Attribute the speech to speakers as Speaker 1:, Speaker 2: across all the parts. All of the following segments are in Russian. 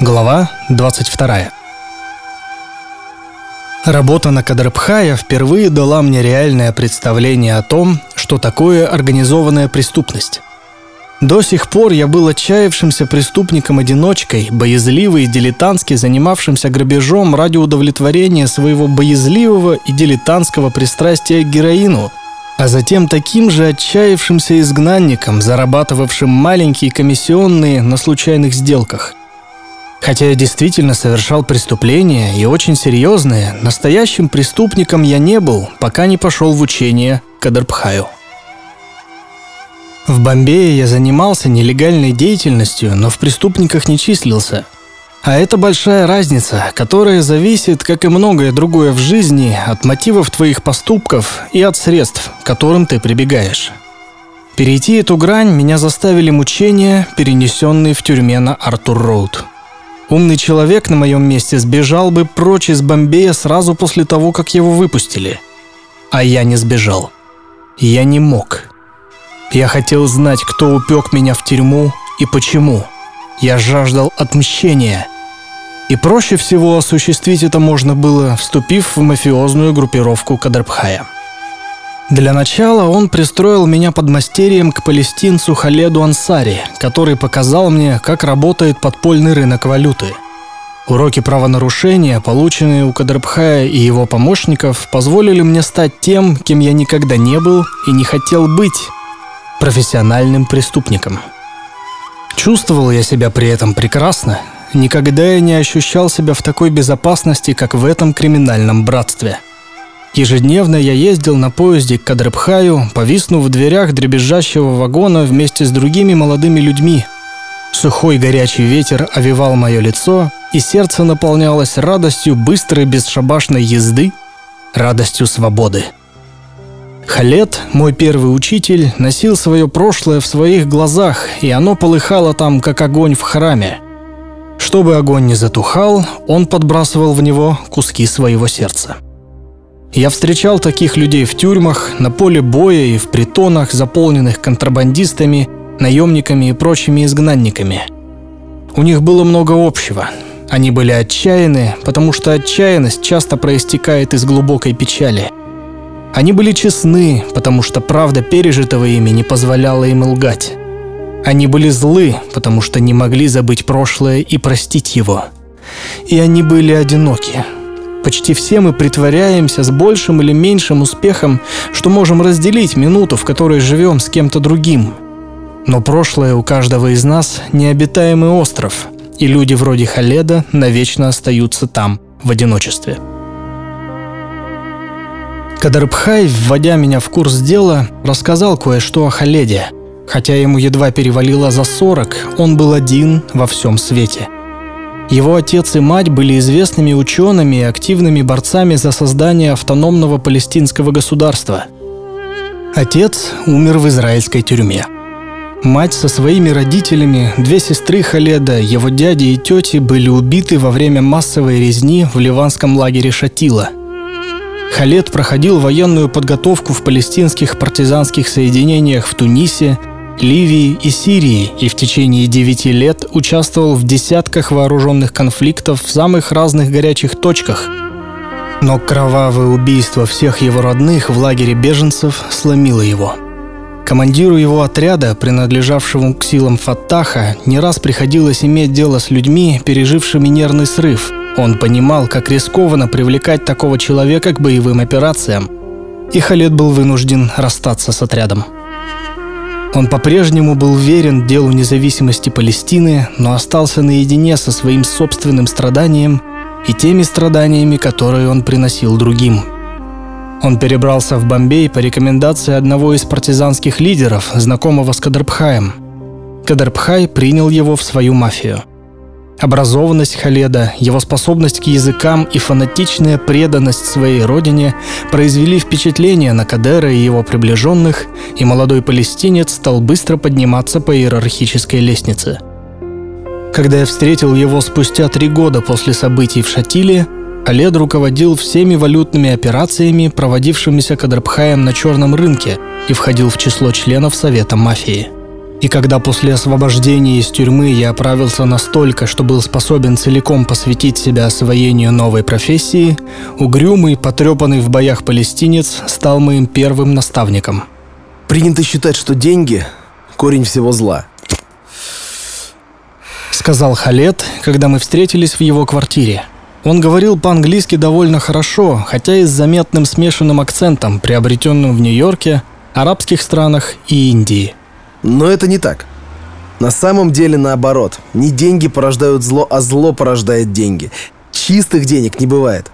Speaker 1: Глава 22 Работа на Кадрбхая впервые дала мне реальное представление о том, что такое организованная преступность. До сих пор я был отчаявшимся преступником-одиночкой, боязливый и дилетантски занимавшимся грабежом ради удовлетворения своего боязливого и дилетантского пристрастия к героину, а затем таким же отчаявшимся изгнанником, зарабатывавшим маленькие комиссионные на случайных сделках. Хотя я действительно совершал преступления и очень серьезные, настоящим преступником я не был, пока не пошел в учение Кадарбхаю. В Бомбее я занимался нелегальной деятельностью, но в преступниках не числился. А это большая разница, которая зависит, как и многое другое в жизни, от мотивов твоих поступков и от средств, к которым ты прибегаешь. Перейти эту грань меня заставили мучения, перенесенные в тюрьме на Артур-Роуд. Умный человек на моем месте сбежал бы прочь из Бомбея сразу после того, как его выпустили. А я не сбежал. Я не мог. Я хотел знать, кто упек меня в тюрьму и почему. Я жаждал отмщения. И проще всего осуществить это можно было, вступив в мафиозную группировку Кадрбхая. Для начала он пристроил меня под мастерием к палестинцу Халеду Ансари, который показал мне, как работает подпольный рынок валюты. Уроки правонарушения, полученные у Кадрбхая и его помощников, позволили мне стать тем, кем я никогда не был и не хотел быть профессиональным преступником. Чувствовал я себя при этом прекрасно. Никогда я не ощущал себя в такой безопасности, как в этом криминальном братстве. Ежедневно я ездил на поезде к Кадрбхаю, повиснув в дверях дребезжащего вагона вместе с другими молодыми людьми. Сухой горячий ветер овивал мое лицо, и сердце наполнялось радостью быстрой бесшабашной езды, радостью свободы. Халет, мой первый учитель, носил свое прошлое в своих глазах, и оно полыхало там, как огонь в храме. Чтобы огонь не затухал, он подбрасывал в него куски своего сердца. Я встречал таких людей в тюрьмах, на поле боя и в притонах, заполненных контрабандистами, наемниками и прочими изгнанниками. У них было много общего. Они были отчаяны, потому что отчаянность часто проистекает из глубокой печали – они были честны, потому что правда пережитого ими не позволяла им лгать. Они были злы, потому что не могли забыть прошлое и простить его. И они были одиноки. Почти все мы притворяемся с большим или меньшим успехом, что можем разделить минуту, в которой живем с кем-то другим. Но прошлое у каждого из нас – необитаемый остров, и люди вроде Халеда навечно остаются там, в одиночестве. Кадарбхай, вводя меня в курс дела, рассказал кое-что о Халеде. Хотя ему едва перевалило за 40, он был один во всем свете. Его отец и мать были известными учеными и активными борцами за создание автономного палестинского государства. Отец умер в израильской тюрьме. Мать со своими родителями, две сестры Халеда, его дяди и тети были убиты во время массовой резни в ливанском лагере Шатила – Халет проходил военную подготовку в палестинских партизанских соединениях в Тунисе, Ливии и Сирии и в течение девяти лет участвовал в десятках вооруженных конфликтов в самых разных горячих точках. Но кровавое убийство всех его родных в лагере беженцев сломило его. Командиру его отряда, принадлежавшему к силам Фаттаха, не раз приходилось иметь дело с людьми, пережившими нервный срыв – он понимал, как рискованно привлекать такого человека к боевым операциям, и Халет был вынужден расстаться с отрядом. Он по-прежнему был верен делу независимости Палестины, но остался наедине со своим собственным страданием и теми страданиями, которые он приносил другим. Он перебрался в Бомбей по рекомендации одного из партизанских лидеров, знакомого с Кадрбхаем. Кадрбхай принял его в свою мафию – Образованность Халеда, его способность к языкам и фанатичная преданность своей родине произвели впечатление на Кадера и его приближенных, и молодой палестинец стал быстро подниматься по иерархической лестнице. Когда я встретил его спустя три года после событий в Шатиле, Халед руководил всеми валютными операциями, проводившимися Кадрбхаем на черном рынке, и входил в число членов Совета мафии – И когда после освобождения из тюрьмы я оправился настолько, что был способен целиком посвятить себя освоению новой профессии, угрюмый, потрепанный в боях палестинец стал моим первым наставником.
Speaker 2: Принято считать, что деньги – корень всего зла.
Speaker 1: Сказал Халет, когда мы встретились в его квартире. Он говорил по-английски довольно хорошо, хотя и с заметным смешанным акцентом, приобретенным в Нью-Йорке, арабских странах и Индии –
Speaker 2: но это не так. На самом деле наоборот. Не деньги порождают зло, а зло порождает деньги. Чистых денег не бывает.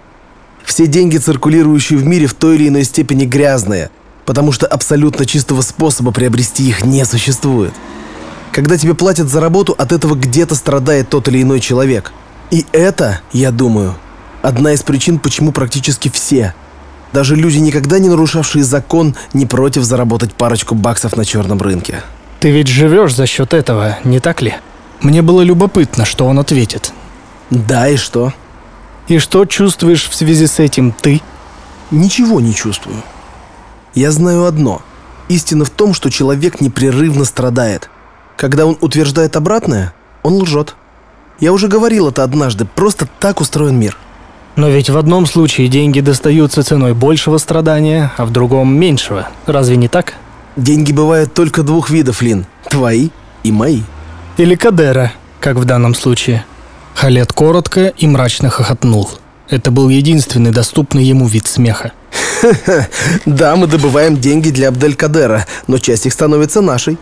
Speaker 2: Все деньги, циркулирующие в мире, в той или иной степени грязные, потому что абсолютно чистого способа приобрести их не существует. Когда тебе платят за работу, от этого где-то страдает тот или иной человек. И это, я думаю, одна из причин, почему практически все, даже люди, никогда не нарушавшие закон, не против заработать парочку баксов на черном рынке.
Speaker 1: Ты ведь живешь за счет этого, не так ли? Мне было любопытно, что он ответит.
Speaker 2: Да, и что?
Speaker 1: И что чувствуешь в связи с этим ты?
Speaker 2: Ничего не чувствую. Я знаю одно. Истина в том, что человек непрерывно страдает. Когда он утверждает обратное, он лжет. Я уже говорил это однажды, просто так устроен мир.
Speaker 1: Но ведь в одном случае деньги достаются ценой большего страдания, а в другом меньшего. Разве не так?
Speaker 2: Деньги бывают только двух видов, Лин. Твои и мои.
Speaker 1: Или Кадера, как в данном случае. Халет коротко и мрачно хохотнул. Это был единственный доступный ему вид смеха.
Speaker 2: Да, мы добываем деньги для Абделькадера, но часть их становится нашей.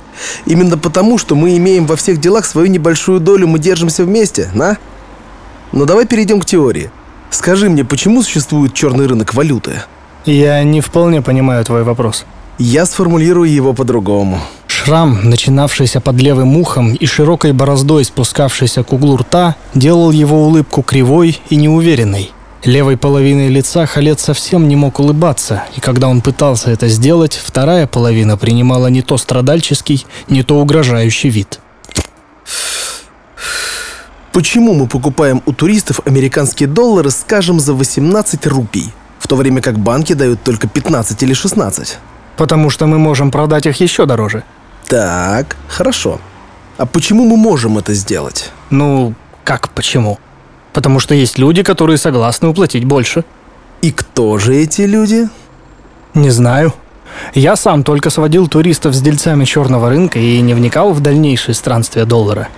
Speaker 2: Именно потому, что мы имеем во всех делах свою небольшую долю, мы держимся вместе, на? Но давай перейдем к теории. Скажи мне, почему существует черный рынок валюты?
Speaker 1: Я не вполне понимаю твой вопрос.
Speaker 2: Я сформулирую его по-другому.
Speaker 1: Шрам, начинавшийся под левым ухом и широкой бороздой спускавшийся к углу рта, делал его улыбку кривой и неуверенной. Левой половиной лица Халет совсем не мог улыбаться, и когда он пытался это сделать, вторая половина принимала не то страдальческий, не то угрожающий вид.
Speaker 2: Почему мы покупаем у туристов американские доллары, скажем, за 18 рупий, в то время как банки дают только 15 или 16?
Speaker 1: Потому что мы можем продать их еще дороже.
Speaker 2: Так, хорошо. А почему мы можем это сделать?
Speaker 1: Ну, как почему? Потому что есть люди, которые согласны уплатить больше.
Speaker 2: И кто же эти люди?
Speaker 1: Не знаю. Я сам только сводил туристов с дельцами черного рынка и не вникал в дальнейшие странствия доллара.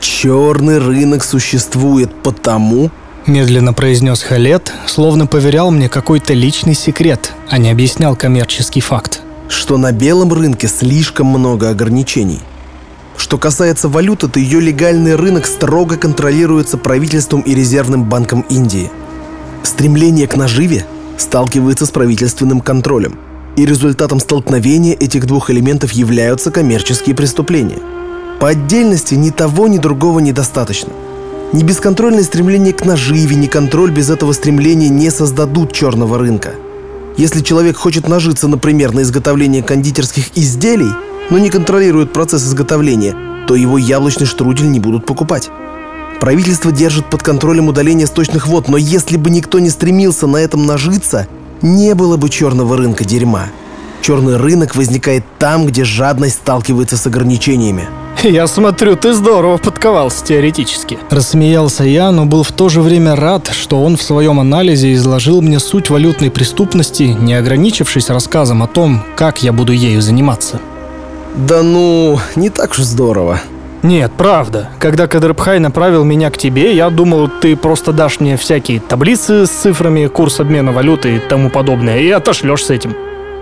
Speaker 2: Черный рынок существует потому,
Speaker 1: медленно произнес Халет, словно поверял мне какой-то личный секрет, а не объяснял коммерческий факт.
Speaker 2: Что на белом рынке слишком много ограничений. Что касается валюты, то ее легальный рынок строго контролируется правительством и Резервным банком Индии. Стремление к наживе сталкивается с правительственным контролем, и результатом столкновения этих двух элементов являются коммерческие преступления – по отдельности ни того, ни другого недостаточно. Ни бесконтрольное стремление к наживе, ни контроль без этого стремления не создадут черного рынка. Если человек хочет нажиться, например, на изготовлении кондитерских изделий, но не контролирует процесс изготовления, то его яблочный штрудель не будут покупать. Правительство держит под контролем удаление сточных вод, но если бы никто не стремился на этом нажиться, не было бы черного рынка дерьма. Черный рынок возникает там, где жадность сталкивается с ограничениями.
Speaker 1: «Я смотрю, ты здорово подковался теоретически». Рассмеялся я, но был в то же время рад, что он в своем анализе изложил мне суть валютной преступности, не ограничившись рассказом о том, как я буду ею заниматься.
Speaker 2: Да ну, не так уж здорово.
Speaker 1: Нет, правда. Когда Кадрбхай направил меня к тебе, я думал, ты просто дашь мне всякие таблицы с цифрами, курс обмена валюты и тому подобное, и отошлешь с этим.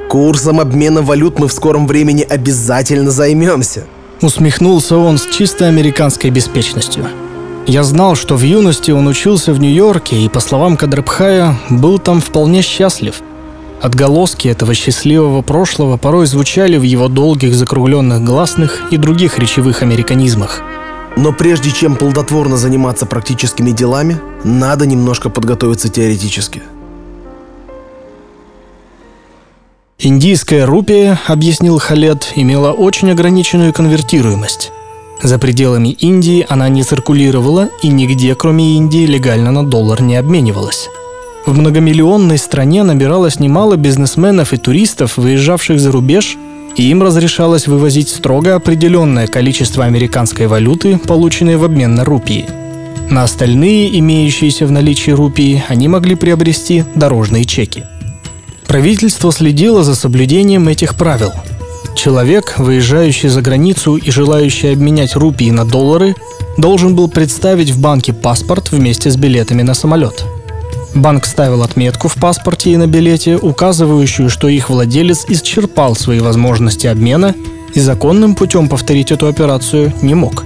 Speaker 2: Курсом обмена валют мы в скором времени обязательно займемся.
Speaker 1: Усмехнулся он с чисто американской беспечностью. Я знал, что в юности он учился в Нью-Йорке и, по словам Кадрабхая, был там вполне счастлив. Отголоски этого счастливого прошлого порой звучали в его долгих закругленных гласных и других речевых американизмах.
Speaker 2: Но прежде чем плодотворно заниматься практическими делами, надо немножко подготовиться теоретически –
Speaker 1: Индийская рупия, объяснил Халет, имела очень ограниченную конвертируемость. За пределами Индии она не циркулировала и нигде, кроме Индии, легально на доллар не обменивалась. В многомиллионной стране набиралось немало бизнесменов и туристов, выезжавших за рубеж, и им разрешалось вывозить строго определенное количество американской валюты, полученной в обмен на рупии. На остальные, имеющиеся в наличии рупии, они могли приобрести дорожные чеки. Правительство следило за соблюдением этих правил. Человек, выезжающий за границу и желающий обменять рупии на доллары, должен был представить в банке паспорт вместе с билетами на самолет – Банк ставил отметку в паспорте и на билете, указывающую, что их владелец исчерпал свои возможности обмена и законным путем повторить эту операцию не мог.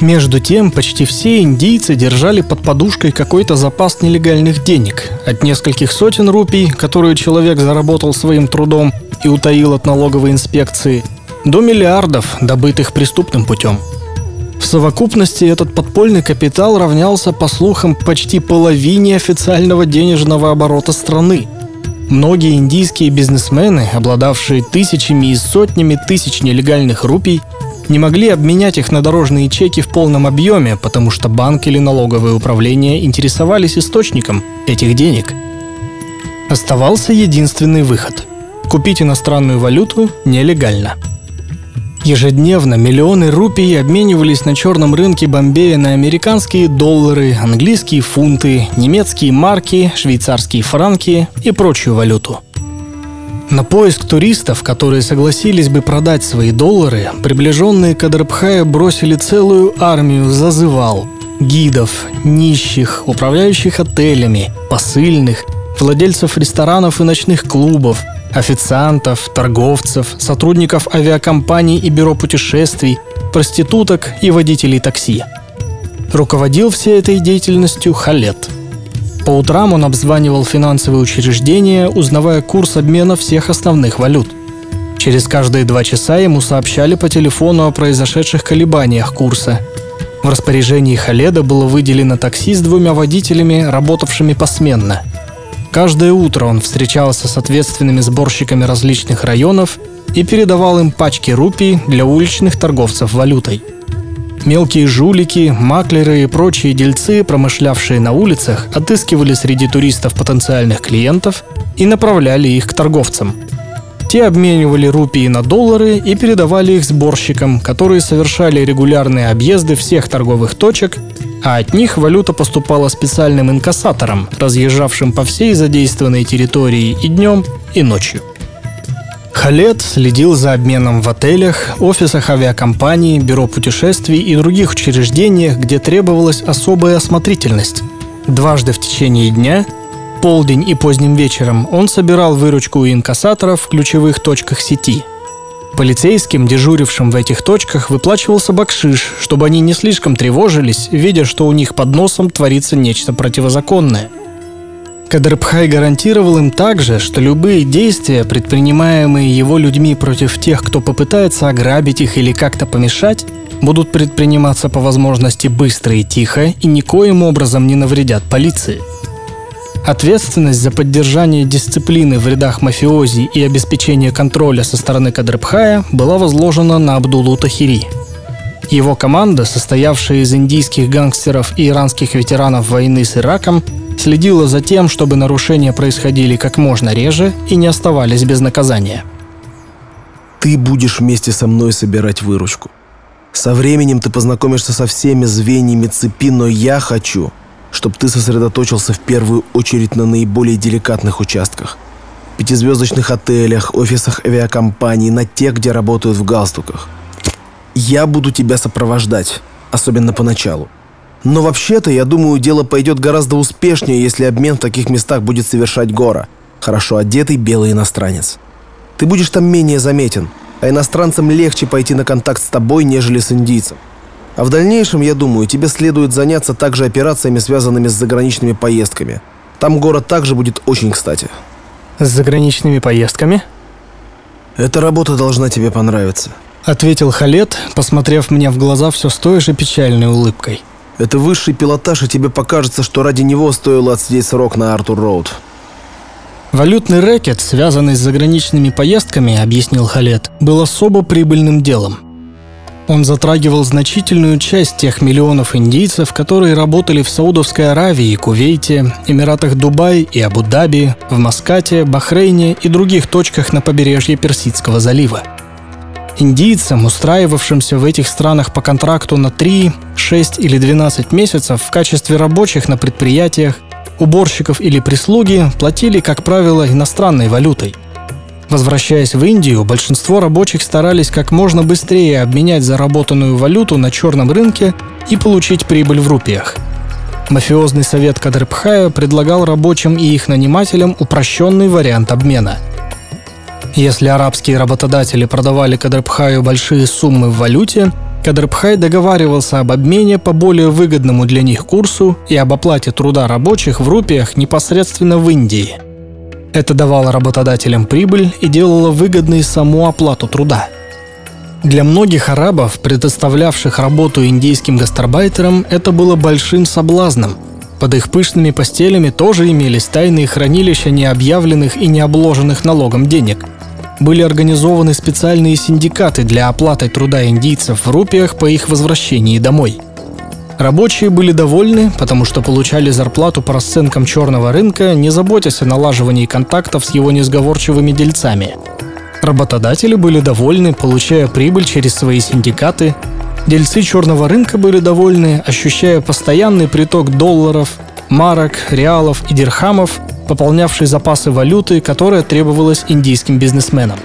Speaker 1: Между тем, почти все индийцы держали под подушкой какой-то запас нелегальных денег, от нескольких сотен рупий, которые человек заработал своим трудом и утаил от налоговой инспекции, до миллиардов, добытых преступным путем – в совокупности этот подпольный капитал равнялся, по слухам, почти половине официального денежного оборота страны. Многие индийские бизнесмены, обладавшие тысячами и сотнями тысяч нелегальных рупий, не могли обменять их на дорожные чеки в полном объеме, потому что банк или налоговое управление интересовались источником этих денег. Оставался единственный выход – купить иностранную валюту нелегально – Ежедневно миллионы рупий обменивались на черном рынке Бомбея на американские доллары, английские фунты, немецкие марки, швейцарские франки и прочую валюту. На поиск туристов, которые согласились бы продать свои доллары, приближенные Кадрбхая бросили целую армию зазывал, гидов, нищих, управляющих отелями, посыльных, владельцев ресторанов и ночных клубов – официантов, торговцев, сотрудников авиакомпаний и бюро путешествий, проституток и водителей такси. Руководил всей этой деятельностью Халет. По утрам он обзванивал финансовые учреждения, узнавая курс обмена всех основных валют. Через каждые два часа ему сообщали по телефону о произошедших колебаниях курса. В распоряжении Халеда было выделено такси с двумя водителями, работавшими посменно – Каждое утро он встречался с ответственными сборщиками различных районов и передавал им пачки рупий для уличных торговцев валютой. Мелкие жулики, маклеры и прочие дельцы, промышлявшие на улицах, отыскивали среди туристов потенциальных клиентов и направляли их к торговцам. Те обменивали рупии на доллары и передавали их сборщикам, которые совершали регулярные объезды всех торговых точек а от них валюта поступала специальным инкассаторам, разъезжавшим по всей задействованной территории и днем, и ночью. Халет следил за обменом в отелях, офисах авиакомпаний, бюро путешествий и других учреждениях, где требовалась особая осмотрительность. Дважды в течение дня, полдень и поздним вечером, он собирал выручку у инкассаторов в ключевых точках сети – Полицейским, дежурившим в этих точках, выплачивался бакшиш, чтобы они не слишком тревожились, видя, что у них под носом творится нечто противозаконное. Кадрбхай гарантировал им также, что любые действия, предпринимаемые его людьми против тех, кто попытается ограбить их или как-то помешать, будут предприниматься по возможности быстро и тихо и никоим образом не навредят полиции – Ответственность за поддержание дисциплины в рядах мафиози и обеспечение контроля со стороны Кадрбхая была возложена на Абдулу Тахири. Его команда, состоявшая из индийских гангстеров и иранских ветеранов войны с Ираком, следила за тем, чтобы нарушения происходили как можно реже и не оставались без наказания.
Speaker 2: Ты будешь вместе со мной собирать выручку. Со временем ты познакомишься со всеми звеньями цепи, но я хочу, чтобы ты сосредоточился в первую очередь на наиболее деликатных участках. Пятизвездочных отелях, офисах авиакомпаний, на тех, где работают в галстуках. Я буду тебя сопровождать, особенно поначалу. Но вообще-то, я думаю, дело пойдет гораздо успешнее, если обмен в таких местах будет совершать Гора, хорошо одетый белый иностранец. Ты будешь там менее заметен, а иностранцам легче пойти на контакт с тобой, нежели с индийцем. А в дальнейшем, я думаю, тебе следует заняться также операциями, связанными с заграничными поездками. Там город также будет очень кстати.
Speaker 1: С заграничными поездками?
Speaker 2: Эта работа должна тебе понравиться.
Speaker 1: Ответил Халет, посмотрев мне в глаза все с той же печальной улыбкой.
Speaker 2: Это высший пилотаж, и тебе покажется, что ради него стоило отсидеть срок на Артур Роуд.
Speaker 1: Валютный рэкет, связанный с заграничными поездками, объяснил Халет, был особо прибыльным делом. Он затрагивал значительную часть тех миллионов индийцев, которые работали в Саудовской Аравии, Кувейте, Эмиратах Дубай и Абу-Даби, в Маскате, Бахрейне и других точках на побережье Персидского залива. Индийцам, устраивавшимся в этих странах по контракту на 3, 6 или 12 месяцев в качестве рабочих на предприятиях, уборщиков или прислуги, платили, как правило, иностранной валютой – Возвращаясь в Индию, большинство рабочих старались как можно быстрее обменять заработанную валюту на черном рынке и получить прибыль в рупиях. Мафиозный совет Кадрбхая предлагал рабочим и их нанимателям упрощенный вариант обмена. Если арабские работодатели продавали Кадрбхаю большие суммы в валюте, Кадрбхай договаривался об обмене по более выгодному для них курсу и об оплате труда рабочих в рупиях непосредственно в Индии – это давало работодателям прибыль и делало выгодной саму оплату труда. Для многих арабов, предоставлявших работу индийским гастарбайтерам, это было большим соблазном. Под их пышными постелями тоже имелись тайные хранилища необъявленных и необложенных налогом денег. Были организованы специальные синдикаты для оплаты труда индийцев в рупиях по их возвращении домой – Рабочие были довольны, потому что получали зарплату по расценкам черного рынка, не заботясь о налаживании контактов с его несговорчивыми дельцами. Работодатели были довольны, получая прибыль через свои синдикаты. Дельцы черного рынка были довольны, ощущая постоянный приток долларов, марок, реалов и дирхамов, пополнявший запасы валюты, которая требовалась индийским бизнесменам.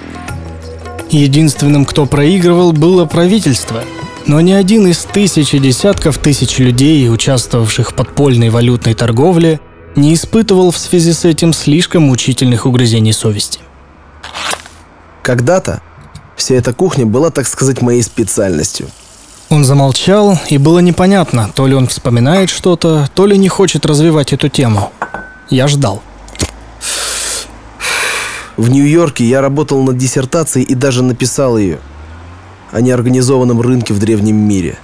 Speaker 1: Единственным, кто проигрывал, было правительство – но ни один из тысяч и десятков тысяч людей, участвовавших в подпольной валютной торговле, не испытывал в связи с этим слишком мучительных угрызений совести.
Speaker 2: Когда-то вся эта кухня была, так сказать, моей специальностью.
Speaker 1: Он замолчал, и было непонятно, то ли он вспоминает что-то, то ли не хочет развивать эту тему. Я ждал.
Speaker 2: В Нью-Йорке я работал над диссертацией и даже написал ее – о неорганизованном рынке в древнем мире.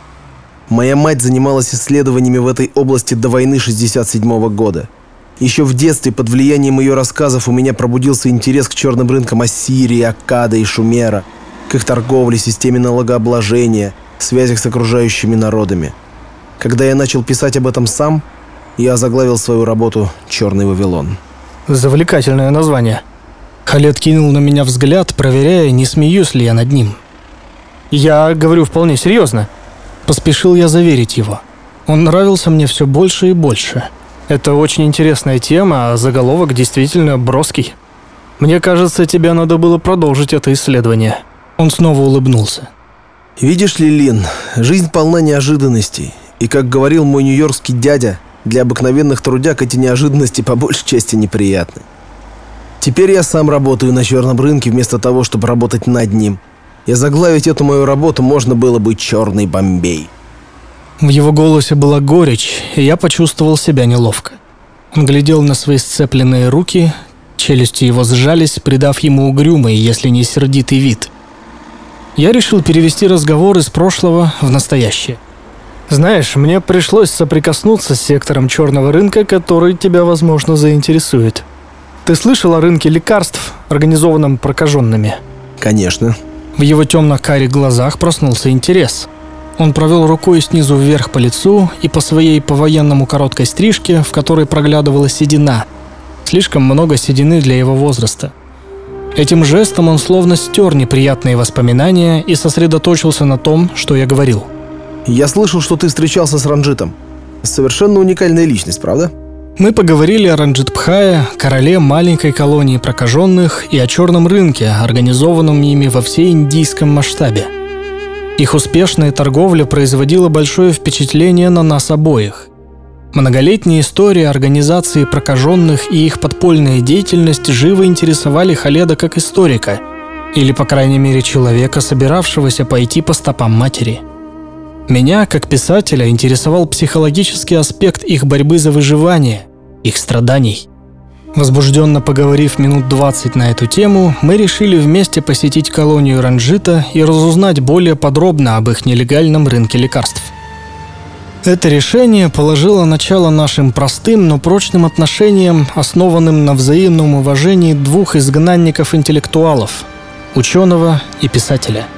Speaker 2: Моя мать занималась исследованиями в этой области до войны 67 года. Еще в детстве под влиянием ее рассказов у меня пробудился интерес к черным рынкам Ассирии, Аккада и Шумера, к их торговле, системе налогообложения, связях с окружающими народами. Когда я начал писать об этом сам, я заглавил свою работу «Черный Вавилон».
Speaker 1: Завлекательное название. Халет кинул на меня взгляд, проверяя, не смеюсь ли я над ним – я говорю вполне серьезно. Поспешил я заверить его. Он нравился мне все больше и больше. Это очень интересная тема, а заголовок действительно броский. Мне кажется, тебе надо было продолжить это исследование. Он снова улыбнулся.
Speaker 2: Видишь ли, Лин, жизнь полна неожиданностей. И, как говорил мой нью-йоркский дядя, для обыкновенных трудяг эти неожиданности по большей части неприятны. Теперь я сам работаю на черном рынке вместо того, чтобы работать над ним – и заглавить эту мою работу можно было бы «Черный Бомбей».
Speaker 1: В его голосе была горечь, и я почувствовал себя неловко. Он глядел на свои сцепленные руки, челюсти его сжались, придав ему угрюмый, если не сердитый вид. Я решил перевести разговор из прошлого в настоящее. Знаешь, мне пришлось соприкоснуться с сектором черного рынка, который тебя, возможно, заинтересует. Ты слышал о рынке лекарств, организованном прокаженными?
Speaker 2: Конечно.
Speaker 1: В его темно-карих глазах проснулся интерес. Он провел рукой снизу вверх по лицу и по своей по-военному короткой стрижке, в которой проглядывала седина. Слишком много седины для его возраста. Этим жестом он словно стер неприятные воспоминания и сосредоточился на том, что я говорил.
Speaker 2: «Я слышал, что ты встречался с Ранжитом. Совершенно уникальная личность, правда?»
Speaker 1: Мы поговорили о Ранджитпхае, короле маленькой колонии прокаженных и о черном рынке, организованном ими во всей индийском масштабе. Их успешная торговля производила большое впечатление на нас обоих. Многолетняя история организации прокаженных и их подпольная деятельность живо интересовали Халеда как историка, или, по крайней мере, человека, собиравшегося пойти по стопам матери – меня, как писателя, интересовал психологический аспект их борьбы за выживание, их страданий. Возбужденно поговорив минут 20 на эту тему, мы решили вместе посетить колонию Ранжита и разузнать более подробно об их нелегальном рынке лекарств. Это решение положило начало нашим простым, но прочным отношениям, основанным на взаимном уважении двух изгнанников-интеллектуалов – ученого и писателя –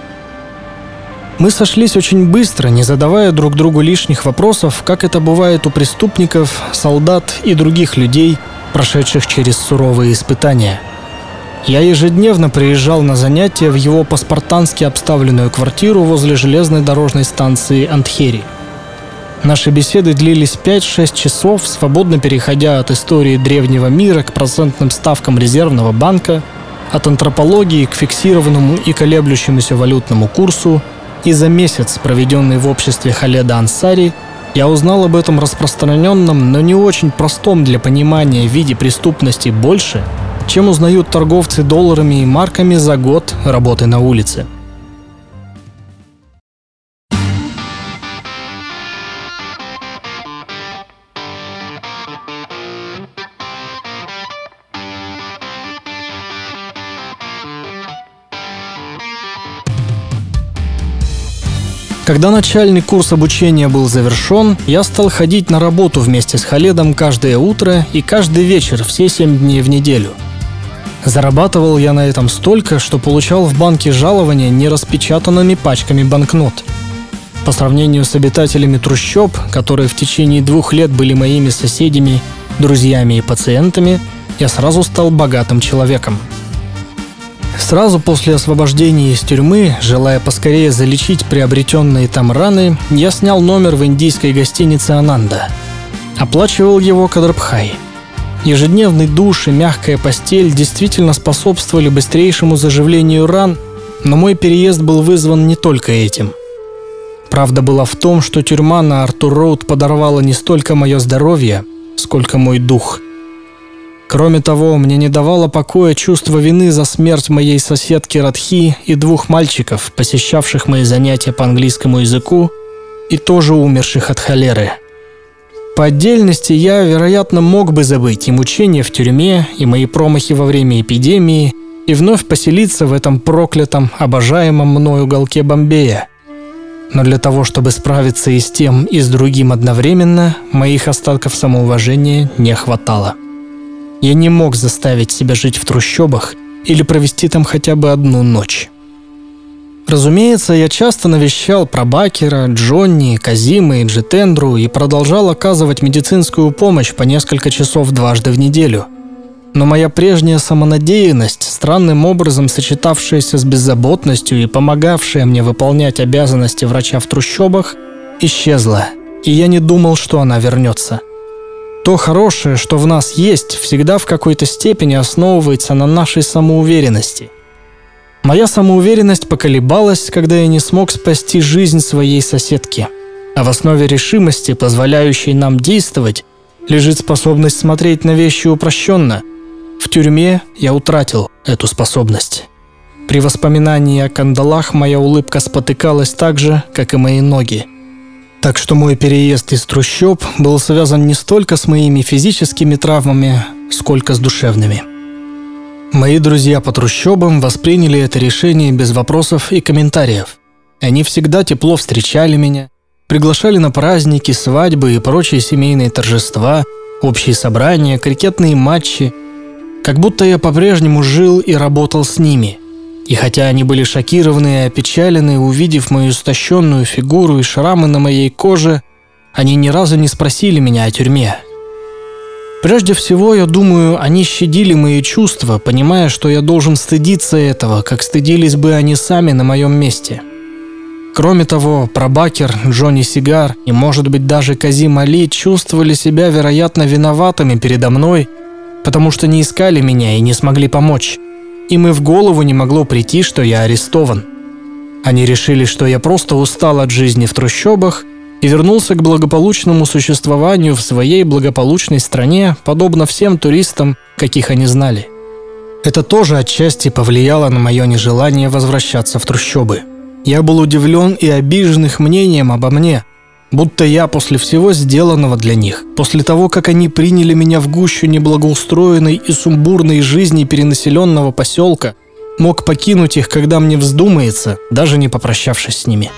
Speaker 1: Мы сошлись очень быстро, не задавая друг другу лишних вопросов, как это бывает у преступников, солдат и других людей, прошедших через суровые испытания. Я ежедневно приезжал на занятия в его паспартански обставленную квартиру возле железной дорожной станции Антхери. Наши беседы длились 5-6 часов, свободно переходя от истории древнего мира к процентным ставкам резервного банка, от антропологии к фиксированному и колеблющемуся валютному курсу, и за месяц, проведенный в обществе Халеда Ансари, я узнал об этом распространенном, но не очень простом для понимания виде преступности больше, чем узнают торговцы долларами и марками за год работы на улице – Когда начальный курс обучения был завершен, я стал ходить на работу вместе с Халедом каждое утро и каждый вечер все семь дней в неделю. Зарабатывал я на этом столько, что получал в банке жалования нераспечатанными пачками банкнот. По сравнению с обитателями трущоб, которые в течение двух лет были моими соседями, друзьями и пациентами, я сразу стал богатым человеком – Сразу после освобождения из тюрьмы, желая поскорее залечить приобретенные там раны, я снял номер в индийской гостинице «Ананда». Оплачивал его Кадрабхай. Ежедневный душ и мягкая постель действительно способствовали быстрейшему заживлению ран, но мой переезд был вызван не только этим. Правда была в том, что тюрьма на Артур-Роуд подорвала не столько мое здоровье, сколько мой дух – Кроме того, мне не давало покоя чувство вины за смерть моей соседки Радхи и двух мальчиков, посещавших мои занятия по английскому языку и тоже умерших от холеры. По отдельности я, вероятно, мог бы забыть и мучения в тюрьме, и мои промахи во время эпидемии, и вновь поселиться в этом проклятом, обожаемом мной уголке Бомбея. Но для того, чтобы справиться и с тем, и с другим одновременно, моих остатков самоуважения не хватало. Я не мог заставить себя жить в трущобах или провести там хотя бы одну ночь. Разумеется, я часто навещал Пробакера, Джонни, Казима и Джитендру и продолжал оказывать медицинскую помощь по несколько часов дважды в неделю. Но моя прежняя самонадеянность, странным образом сочетавшаяся с беззаботностью и помогавшая мне выполнять обязанности врача в трущобах, исчезла, и я не думал, что она вернется – то хорошее, что в нас есть, всегда в какой-то степени основывается на нашей самоуверенности. Моя самоуверенность поколебалась, когда я не смог спасти жизнь своей соседки. А в основе решимости, позволяющей нам действовать, лежит способность смотреть на вещи упрощенно. В тюрьме я утратил эту способность. При воспоминании о кандалах моя улыбка спотыкалась так же, как и мои ноги – так что мой переезд из трущоб был связан не столько с моими физическими травмами, сколько с душевными. Мои друзья по трущобам восприняли это решение без вопросов и комментариев. Они всегда тепло встречали меня, приглашали на праздники, свадьбы и прочие семейные торжества, общие собрания, крикетные матчи, как будто я по-прежнему жил и работал с ними – и хотя они были шокированы и опечалены, увидев мою истощенную фигуру и шрамы на моей коже, они ни разу не спросили меня о тюрьме. Прежде всего, я думаю, они щадили мои чувства, понимая, что я должен стыдиться этого, как стыдились бы они сами на моем месте. Кроме того, Пробакер, Джонни Сигар и, может быть, даже Казим Али чувствовали себя, вероятно, виноватыми передо мной, потому что не искали меня и не смогли помочь. Им и в голову не могло прийти, что я арестован. Они решили, что я просто устал от жизни в трущобах и вернулся к благополучному существованию в своей благополучной стране, подобно всем туристам, каких они знали. Это тоже отчасти повлияло на мое нежелание возвращаться в трущобы. Я был удивлен и обижен их мнением обо мне – Будто я после всего сделанного для них, после того, как они приняли меня в гущу неблагоустроенной и сумбурной жизни перенаселенного поселка, мог покинуть их, когда мне вздумается, даже не попрощавшись с ними.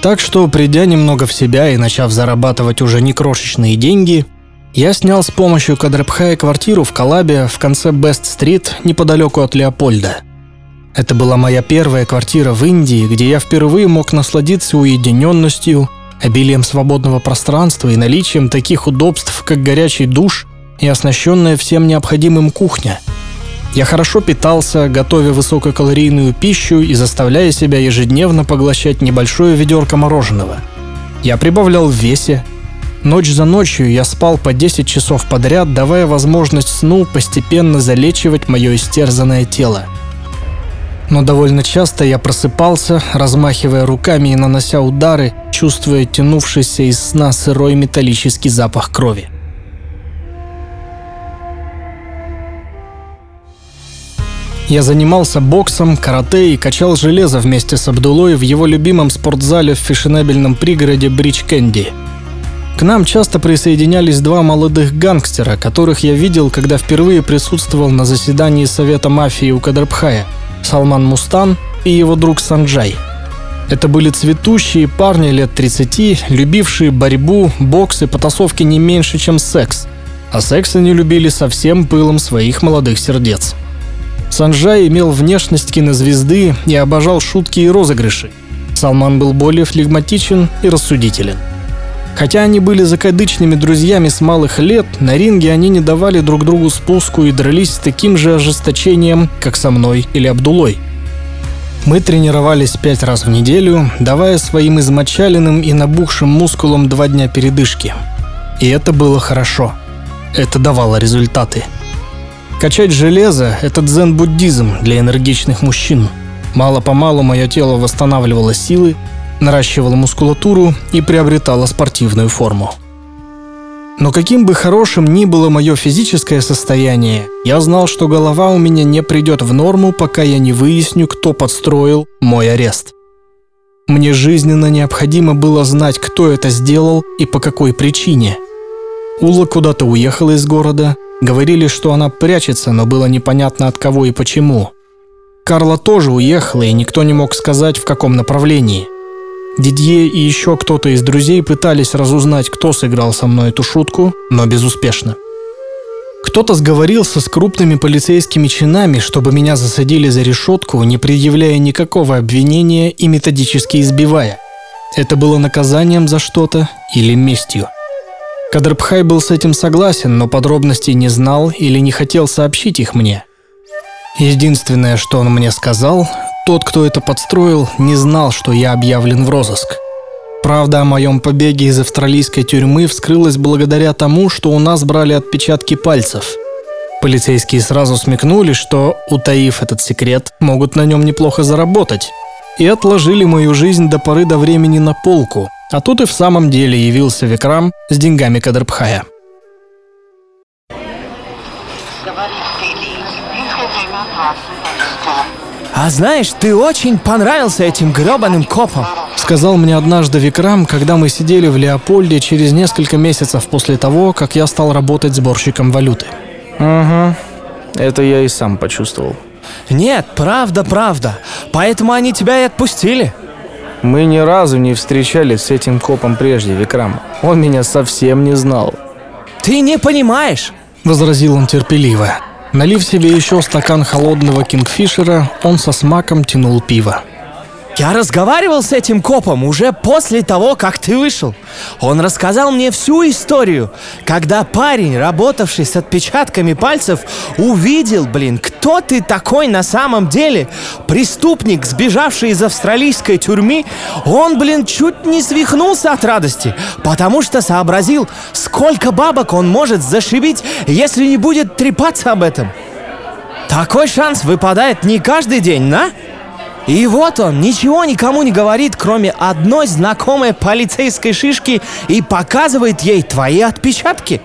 Speaker 1: Так что, придя немного в себя и начав зарабатывать уже не крошечные деньги, я снял с помощью Кадрепхая квартиру в Калабе в конце Бест-стрит неподалеку от Леопольда. Это была моя первая квартира в Индии, где я впервые мог насладиться уединенностью, обилием свободного пространства и наличием таких удобств, как горячий душ и оснащенная всем необходимым кухня. Я хорошо питался, готовя высококалорийную пищу и заставляя себя ежедневно поглощать небольшое ведерко мороженого. Я прибавлял в весе. Ночь за ночью я спал по 10 часов подряд, давая возможность сну постепенно залечивать мое истерзанное тело – но довольно часто я просыпался, размахивая руками и нанося удары, чувствуя тянувшийся из сна сырой металлический запах крови. Я занимался боксом, карате и качал железо вместе с Абдулой в его любимом спортзале в фешенебельном пригороде Бридж Кэнди. К нам часто присоединялись два молодых гангстера, которых я видел, когда впервые присутствовал на заседании Совета мафии у Кадрбхая – Салман Мустан и его друг Санджай. Это были цветущие парни лет 30, любившие борьбу, бокс и потасовки не меньше, чем секс. А секс они любили со всем пылом своих молодых сердец. Санджай имел внешность кинозвезды и обожал шутки и розыгрыши. Салман был более флегматичен и рассудителен. Хотя они были закадычными друзьями с малых лет, на ринге они не давали друг другу спуску и дрались с таким же ожесточением, как со мной или Абдулой. Мы тренировались пять раз в неделю, давая своим измочаленным и набухшим мускулам два дня передышки. И это было хорошо. Это давало результаты. Качать железо – это дзен-буддизм для энергичных мужчин. Мало-помалу мое тело восстанавливало силы, наращивала мускулатуру и приобретала спортивную форму. Но каким бы хорошим ни было мое физическое состояние, я знал, что голова у меня не придет в норму, пока я не выясню, кто подстроил мой арест. Мне жизненно необходимо было знать, кто это сделал и по какой причине. Ула куда-то уехала из города, говорили, что она прячется, но было непонятно от кого и почему. Карла тоже уехала, и никто не мог сказать, в каком направлении – Дидье и еще кто-то из друзей пытались разузнать, кто сыграл со мной эту шутку, но безуспешно. Кто-то сговорился с крупными полицейскими чинами, чтобы меня засадили за решетку, не предъявляя никакого обвинения и методически избивая. Это было наказанием за что-то или местью. Кадрбхай был с этим согласен, но подробностей не знал или не хотел сообщить их мне. Единственное, что он мне сказал, тот, кто это подстроил, не знал, что я объявлен в розыск. Правда о моем побеге из австралийской тюрьмы вскрылась благодаря тому, что у нас брали отпечатки пальцев. Полицейские сразу смекнули, что, утаив этот секрет, могут на нем неплохо заработать. И отложили мою жизнь до поры до времени на полку. А тут и в самом деле явился Викрам с деньгами Кадрбхая.
Speaker 3: А знаешь, ты очень понравился этим гребаным копам.
Speaker 1: Сказал мне однажды Викрам, когда мы сидели в Леопольде через несколько месяцев после того, как я стал работать сборщиком валюты.
Speaker 4: Ага, это я и сам почувствовал.
Speaker 3: Нет, правда, правда. Поэтому они тебя и отпустили.
Speaker 4: Мы ни разу не встречались с этим копом прежде, Викрам. Он меня совсем не знал.
Speaker 3: Ты не понимаешь,
Speaker 1: возразил он терпеливо. Налив себе еще стакан холодного кингфишера, он со смаком тянул пиво.
Speaker 3: Я разговаривал с этим копом уже после того, как ты вышел. Он рассказал мне всю историю, когда парень, работавший с отпечатками пальцев, увидел, блин, кто ты такой на самом деле. Преступник, сбежавший из австралийской тюрьмы, он, блин, чуть не свихнулся от радости, потому что сообразил, сколько бабок он может зашибить, если не будет трепаться об этом. Такой шанс выпадает не каждый день, да? И вот он, ничего никому не говорит, кроме одной знакомой полицейской шишки и показывает ей твои отпечатки.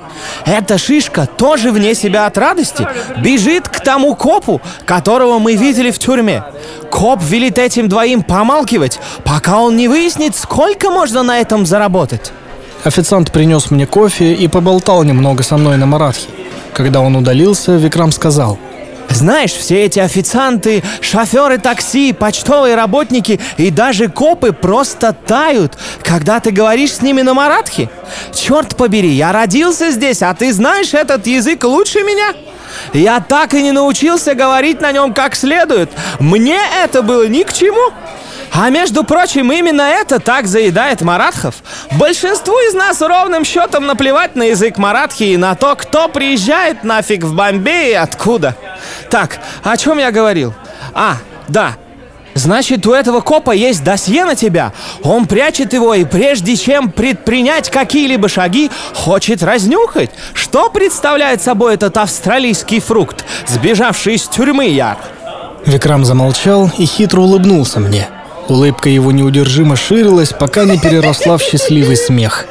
Speaker 3: Эта шишка тоже вне себя от радости бежит к тому копу, которого мы видели в тюрьме. Коп велит этим двоим помалкивать, пока он не выяснит, сколько можно на этом заработать.
Speaker 1: Официант принес мне кофе и поболтал немного со мной на маратхе. Когда он удалился, Викрам сказал –
Speaker 3: знаешь, все эти официанты, шоферы такси, почтовые работники и даже копы просто тают, когда ты говоришь с ними на маратхе. Черт побери, я родился здесь, а ты знаешь этот язык лучше меня? Я так и не научился говорить на нем как следует. Мне это было ни к чему. А между прочим, именно это так заедает маратхов. Большинству из нас ровным счетом наплевать на язык маратхи и на то, кто приезжает нафиг в Бомбей и откуда. Так, о чем я говорил? А, да, Значит, у этого копа есть досье на тебя. Он прячет его и прежде чем предпринять какие-либо шаги, хочет разнюхать. Что представляет собой этот австралийский фрукт, сбежавший из тюрьмы, Яр?
Speaker 1: Викрам замолчал и хитро улыбнулся мне. Улыбка его неудержимо ширилась, пока не переросла в счастливый смех.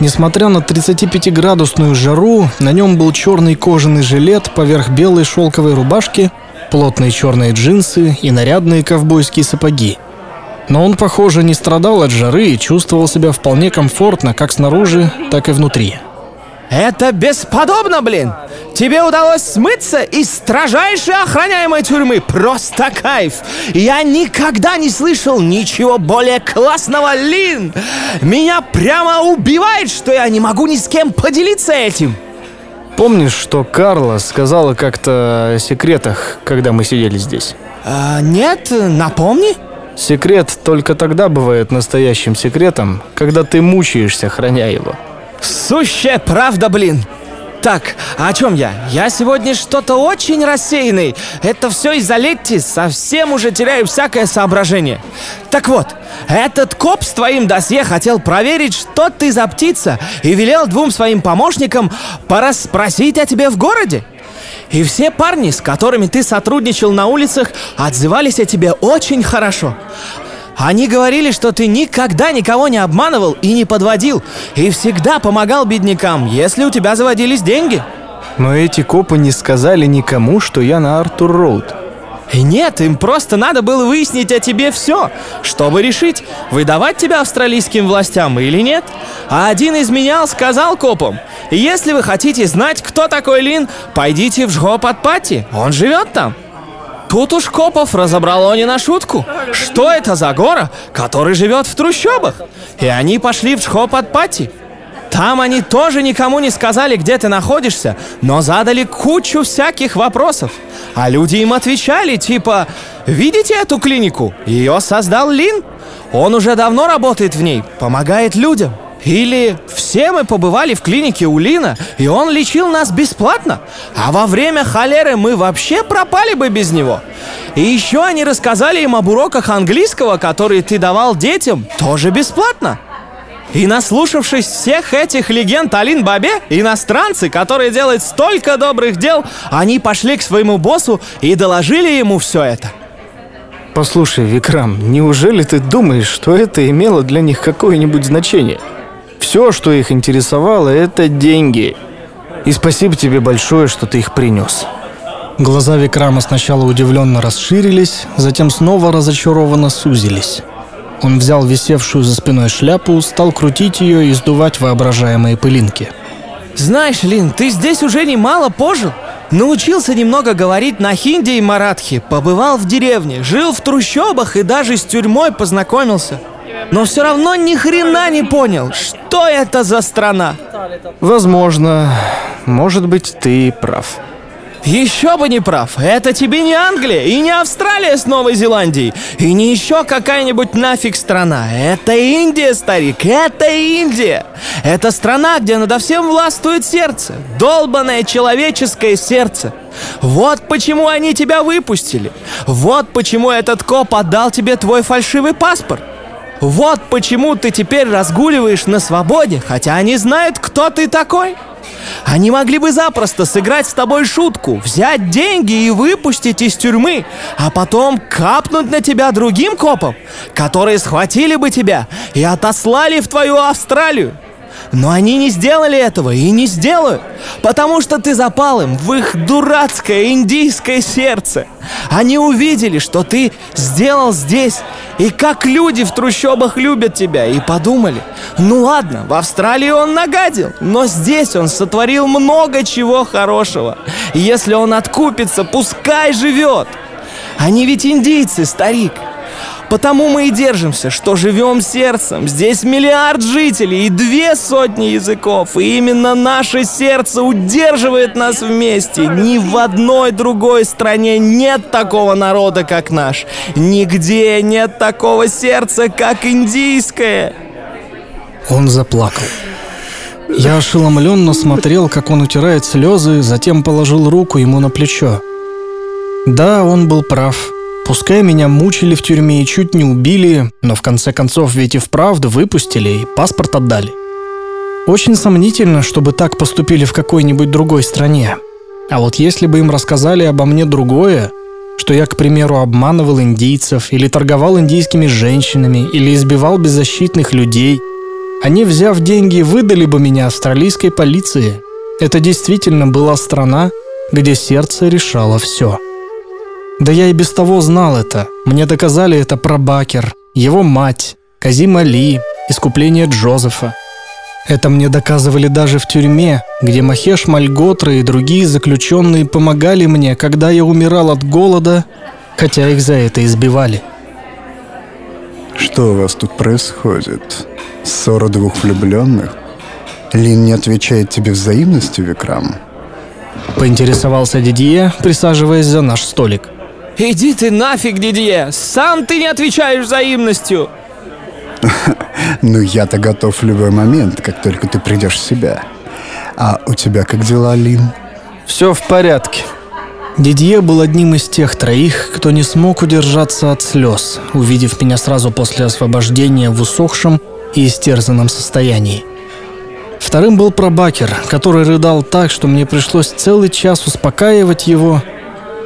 Speaker 1: Несмотря на 35-градусную жару, на нем был черный кожаный жилет поверх белой шелковой рубашки, плотные черные джинсы и нарядные ковбойские сапоги. Но он, похоже, не страдал от жары и чувствовал себя вполне комфортно как снаружи, так и внутри.
Speaker 3: Это бесподобно, блин! Тебе удалось смыться из строжайшей охраняемой тюрьмы. Просто кайф! Я никогда не слышал ничего более классного, Лин! Меня прямо убивает, что я не могу ни с кем поделиться этим.
Speaker 4: Помнишь, что Карла сказала как-то о секретах, когда мы сидели здесь?
Speaker 3: А, нет, напомни.
Speaker 4: Секрет только тогда бывает настоящим секретом, когда ты мучаешься, храня его.
Speaker 3: Сущая правда, блин. Так, а о чем я? Я сегодня что-то очень рассеянный. Это все из-за Летти, совсем уже теряю всякое соображение. Так вот, этот коп с твоим досье хотел проверить, что ты за птица, и велел двум своим помощникам порасспросить о тебе в городе. И все парни, с которыми ты сотрудничал на улицах, отзывались о тебе очень хорошо. Они говорили, что ты никогда никого не обманывал и не подводил, и всегда помогал беднякам, если у тебя заводились деньги.
Speaker 4: Но эти копы не сказали никому, что я на Артур Роуд.
Speaker 3: И нет, им просто надо было выяснить о тебе все, чтобы решить, выдавать тебя австралийским властям или нет. А один из меня сказал копам, если вы хотите знать, кто такой Лин, пойдите в Жгоп от Пати, он живет там. Тут уж Копов разобрало не на шутку. Что это за гора, который живет в трущобах? И они пошли в Чхопат-Пати. Там они тоже никому не сказали, где ты находишься, но задали кучу всяких вопросов. А люди им отвечали, типа, видите эту клинику? Ее создал Лин. Он уже давно работает в ней, помогает людям. Или все мы побывали в клинике у Лина, и он лечил нас бесплатно. А во время холеры мы вообще пропали бы без него. И еще они рассказали им об уроках английского, которые ты давал детям, тоже бесплатно. И наслушавшись всех этих легенд о Лин Бабе, иностранцы, которые делают столько добрых дел, они пошли к своему боссу и доложили ему все это.
Speaker 4: Послушай, Викрам, неужели ты думаешь, что это имело для них какое-нибудь значение? Все, что их интересовало, это деньги. И спасибо тебе большое, что ты их принес.
Speaker 1: Глаза Викрама сначала удивленно расширились, затем снова разочарованно сузились. Он взял висевшую за спиной шляпу, стал крутить ее и сдувать воображаемые пылинки.
Speaker 3: Знаешь, Лин, ты здесь уже немало пожил. Научился немного говорить на хинди и маратхи, побывал в деревне, жил в трущобах и даже с тюрьмой познакомился. Но все равно ни хрена не понял, что это за страна.
Speaker 4: Возможно, может быть, ты прав.
Speaker 3: Еще бы не прав. Это тебе не Англия и не Австралия с Новой Зеландией. И не еще какая-нибудь нафиг страна. Это Индия, старик. Это Индия. Это страна, где надо всем властвует сердце. Долбанное человеческое сердце. Вот почему они тебя выпустили. Вот почему этот коп отдал тебе твой фальшивый паспорт. Вот почему ты теперь разгуливаешь на свободе, хотя они знают, кто ты такой. Они могли бы запросто сыграть с тобой шутку, взять деньги и выпустить из тюрьмы, а потом капнуть на тебя другим копом, которые схватили бы тебя и отослали в твою Австралию. Но они не сделали этого и не сделают, потому что ты запал им в их дурацкое индийское сердце. Они увидели, что ты сделал здесь, и как люди в трущобах любят тебя, и подумали, ну ладно, в Австралии он нагадил, но здесь он сотворил много чего хорошего. Если он откупится, пускай живет. Они ведь индийцы, старик. Потому мы и держимся, что живем сердцем. Здесь миллиард жителей и две сотни языков. И именно наше сердце удерживает нас вместе. Ни в одной другой стране нет такого народа, как наш. Нигде нет такого сердца, как индийское.
Speaker 1: Он заплакал. Я ошеломленно смотрел, как он утирает слезы, затем положил руку ему на плечо. Да, он был прав. Пускай меня мучили в тюрьме и чуть не убили, но в конце концов ведь и вправду выпустили и паспорт отдали. Очень сомнительно, чтобы так поступили в какой-нибудь другой стране. А вот если бы им рассказали обо мне другое, что я, к примеру, обманывал индийцев или торговал индийскими женщинами или избивал беззащитных людей – они, взяв деньги, выдали бы меня австралийской полиции. Это действительно была страна, где сердце решало все. Да я и без того знал это. Мне доказали это про Бакер, его мать, Казима Ли, искупление Джозефа. Это мне доказывали даже в тюрьме, где Махеш Мальготра и другие заключенные помогали мне, когда я умирал от голода, хотя их за это избивали.
Speaker 5: Что у вас тут происходит? Ссора двух влюбленных? Лин не отвечает тебе взаимностью, Викрам?
Speaker 1: Поинтересовался Дидье, присаживаясь за наш столик.
Speaker 3: Иди ты нафиг, Дидье! Сам ты не отвечаешь взаимностью!
Speaker 5: Ну, я-то готов в любой момент, как только ты придешь в себя. А у тебя как дела, Лин?
Speaker 1: Все в порядке. Дидье был одним из тех троих, кто не смог удержаться от слез, увидев меня сразу после освобождения в усохшем и истерзанном состоянии. Вторым был пробакер, который рыдал так, что мне пришлось целый час успокаивать его,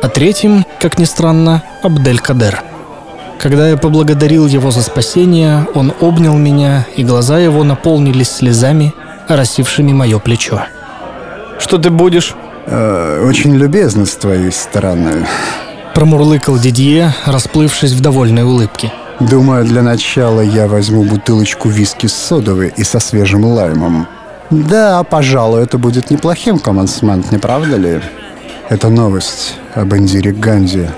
Speaker 1: а третьим, как ни странно, Абдель-Кадер. Когда я поблагодарил его за спасение, он обнял меня, и глаза его наполнились слезами, оросившими мое плечо.
Speaker 4: «Что ты будешь?»
Speaker 5: Э, очень любезно с твоей стороны.
Speaker 1: Промурлыкал Дидье, расплывшись в довольной улыбке.
Speaker 5: Думаю, для начала я возьму бутылочку виски с содовой и со свежим лаймом. Да, пожалуй, это будет неплохим коммансмент, не правда ли? Эта новость об Индире Ганди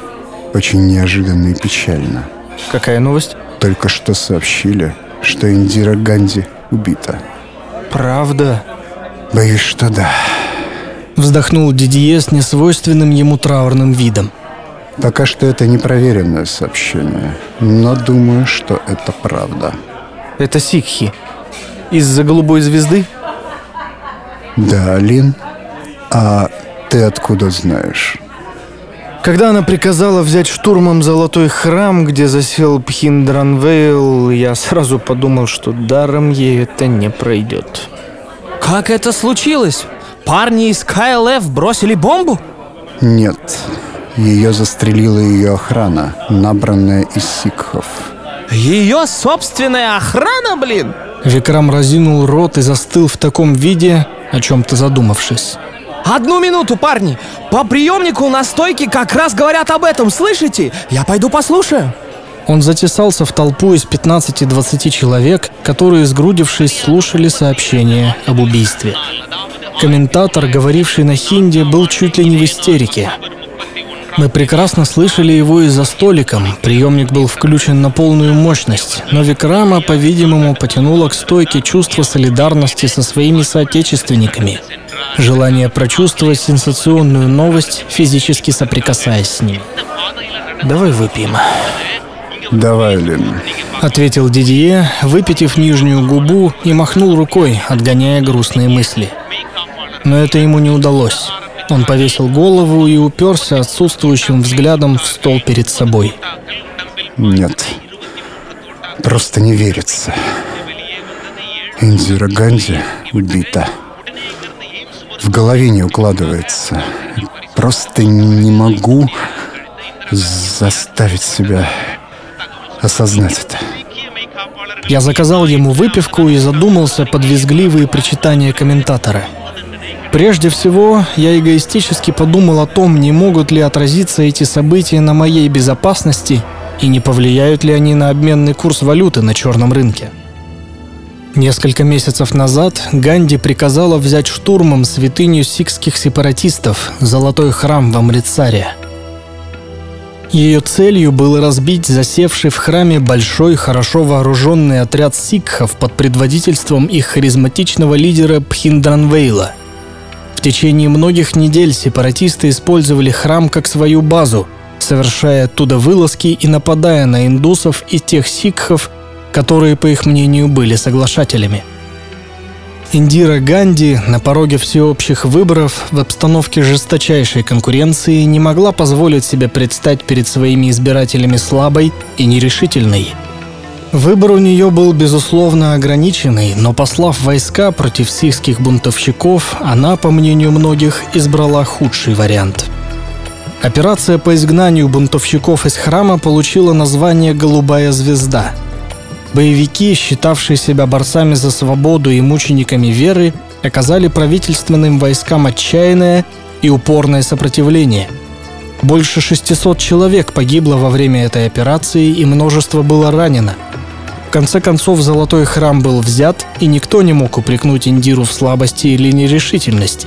Speaker 5: очень неожиданно и печально.
Speaker 4: Какая новость?
Speaker 5: Только что сообщили, что Индира Ганди убита.
Speaker 4: Правда?
Speaker 5: Боюсь, что да.
Speaker 1: Вздохнул Дидье с несвойственным ему траурным видом.
Speaker 5: Пока что это непроверенное сообщение, но думаю, что это правда.
Speaker 4: Это сикхи. Из-за голубой звезды?
Speaker 5: Да, Лин. А ты откуда знаешь?
Speaker 4: Когда она приказала взять штурмом золотой храм, где засел Пхиндранвейл, я сразу подумал, что даром ей это не пройдет.
Speaker 3: Как это случилось? Парни из КЛФ бросили бомбу?
Speaker 5: Нет. Ее застрелила ее охрана, набранная из сикхов.
Speaker 3: Ее собственная охрана, блин?
Speaker 1: Викрам разинул рот и застыл в таком виде, о чем-то задумавшись.
Speaker 3: Одну минуту, парни. По приемнику на стойке как раз говорят об этом, слышите? Я пойду послушаю.
Speaker 1: Он затесался в толпу из 15-20 человек, которые, сгрудившись, слушали сообщение об убийстве. Комментатор, говоривший на хинди, был чуть ли не в истерике. Мы прекрасно слышали его и за столиком. Приемник был включен на полную мощность, но Викрама, по-видимому, потянуло к стойке чувство солидарности со своими соотечественниками. Желание прочувствовать сенсационную новость, физически соприкасаясь с ним. «Давай выпьем».
Speaker 5: «Давай, Лин», —
Speaker 1: ответил Дидье, выпитив нижнюю губу и махнул рукой, отгоняя грустные мысли. Но это ему не удалось. Он повесил голову и уперся отсутствующим взглядом в стол перед собой.
Speaker 5: Нет. Просто не верится. Индира Ганди убита. В голове не укладывается. Просто не могу заставить себя осознать это.
Speaker 1: Я заказал ему выпивку и задумался под визгливые причитания комментатора – Прежде всего, я эгоистически подумал о том, не могут ли отразиться эти события на моей безопасности и не повлияют ли они на обменный курс валюты на черном рынке. Несколько месяцев назад Ганди приказала взять штурмом святыню сикских сепаратистов – Золотой храм в Амритсаре. Ее целью было разбить засевший в храме большой, хорошо вооруженный отряд сикхов под предводительством их харизматичного лидера Пхиндранвейла. В течение многих недель сепаратисты использовали храм как свою базу, совершая оттуда вылазки и нападая на индусов и тех сикхов, которые, по их мнению, были соглашателями – Индира Ганди на пороге всеобщих выборов в обстановке жесточайшей конкуренции не могла позволить себе предстать перед своими избирателями слабой и нерешительной. Выбор у нее был безусловно ограниченный, но послав войска против сихских бунтовщиков, она, по мнению многих, избрала худший вариант. Операция по изгнанию бунтовщиков из храма получила название «Голубая звезда», Боевики, считавшие себя борцами за свободу и мучениками веры, оказали правительственным войскам отчаянное и упорное сопротивление. Больше 600 человек погибло во время этой операции и множество было ранено. В конце концов, Золотой храм был взят, и никто не мог упрекнуть Индиру в слабости или нерешительности.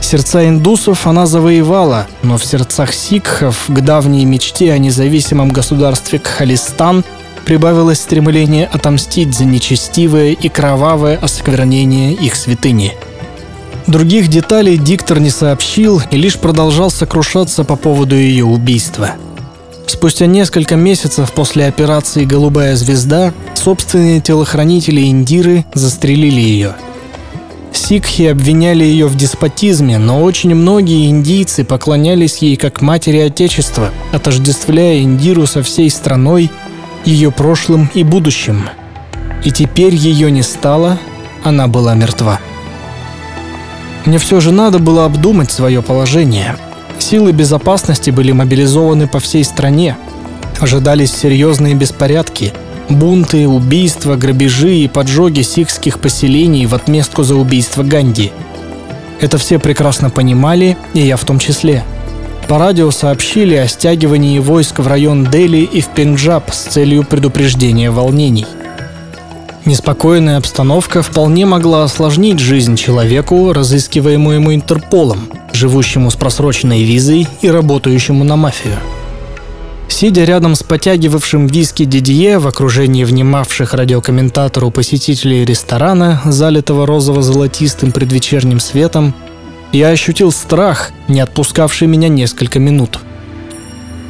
Speaker 1: Сердца индусов она завоевала, но в сердцах сикхов к давней мечте о независимом государстве Кхалистан – прибавилось стремление отомстить за нечестивое и кровавое осквернение их святыни. Других деталей диктор не сообщил и лишь продолжал сокрушаться по поводу ее убийства. Спустя несколько месяцев после операции «Голубая звезда» собственные телохранители Индиры застрелили ее. Сикхи обвиняли ее в деспотизме, но очень многие индийцы поклонялись ей как матери Отечества, отождествляя Индиру со всей страной ее прошлым и будущим. И теперь ее не стало, она была мертва. Мне все же надо было обдумать свое положение. Силы безопасности были мобилизованы по всей стране. Ожидались серьезные беспорядки, бунты, убийства, грабежи и поджоги сикхских поселений в отместку за убийство Ганди. Это все прекрасно понимали, и я в том числе – по радио сообщили о стягивании войск в район Дели и в Пенджаб с целью предупреждения волнений. Неспокойная обстановка вполне могла осложнить жизнь человеку, разыскиваемому Интерполом, живущему с просроченной визой и работающему на мафию. Сидя рядом с потягивавшим виски Дидье в окружении внимавших радиокомментатору посетителей ресторана, залитого розово-золотистым предвечерним светом, я ощутил страх, не отпускавший меня несколько минут.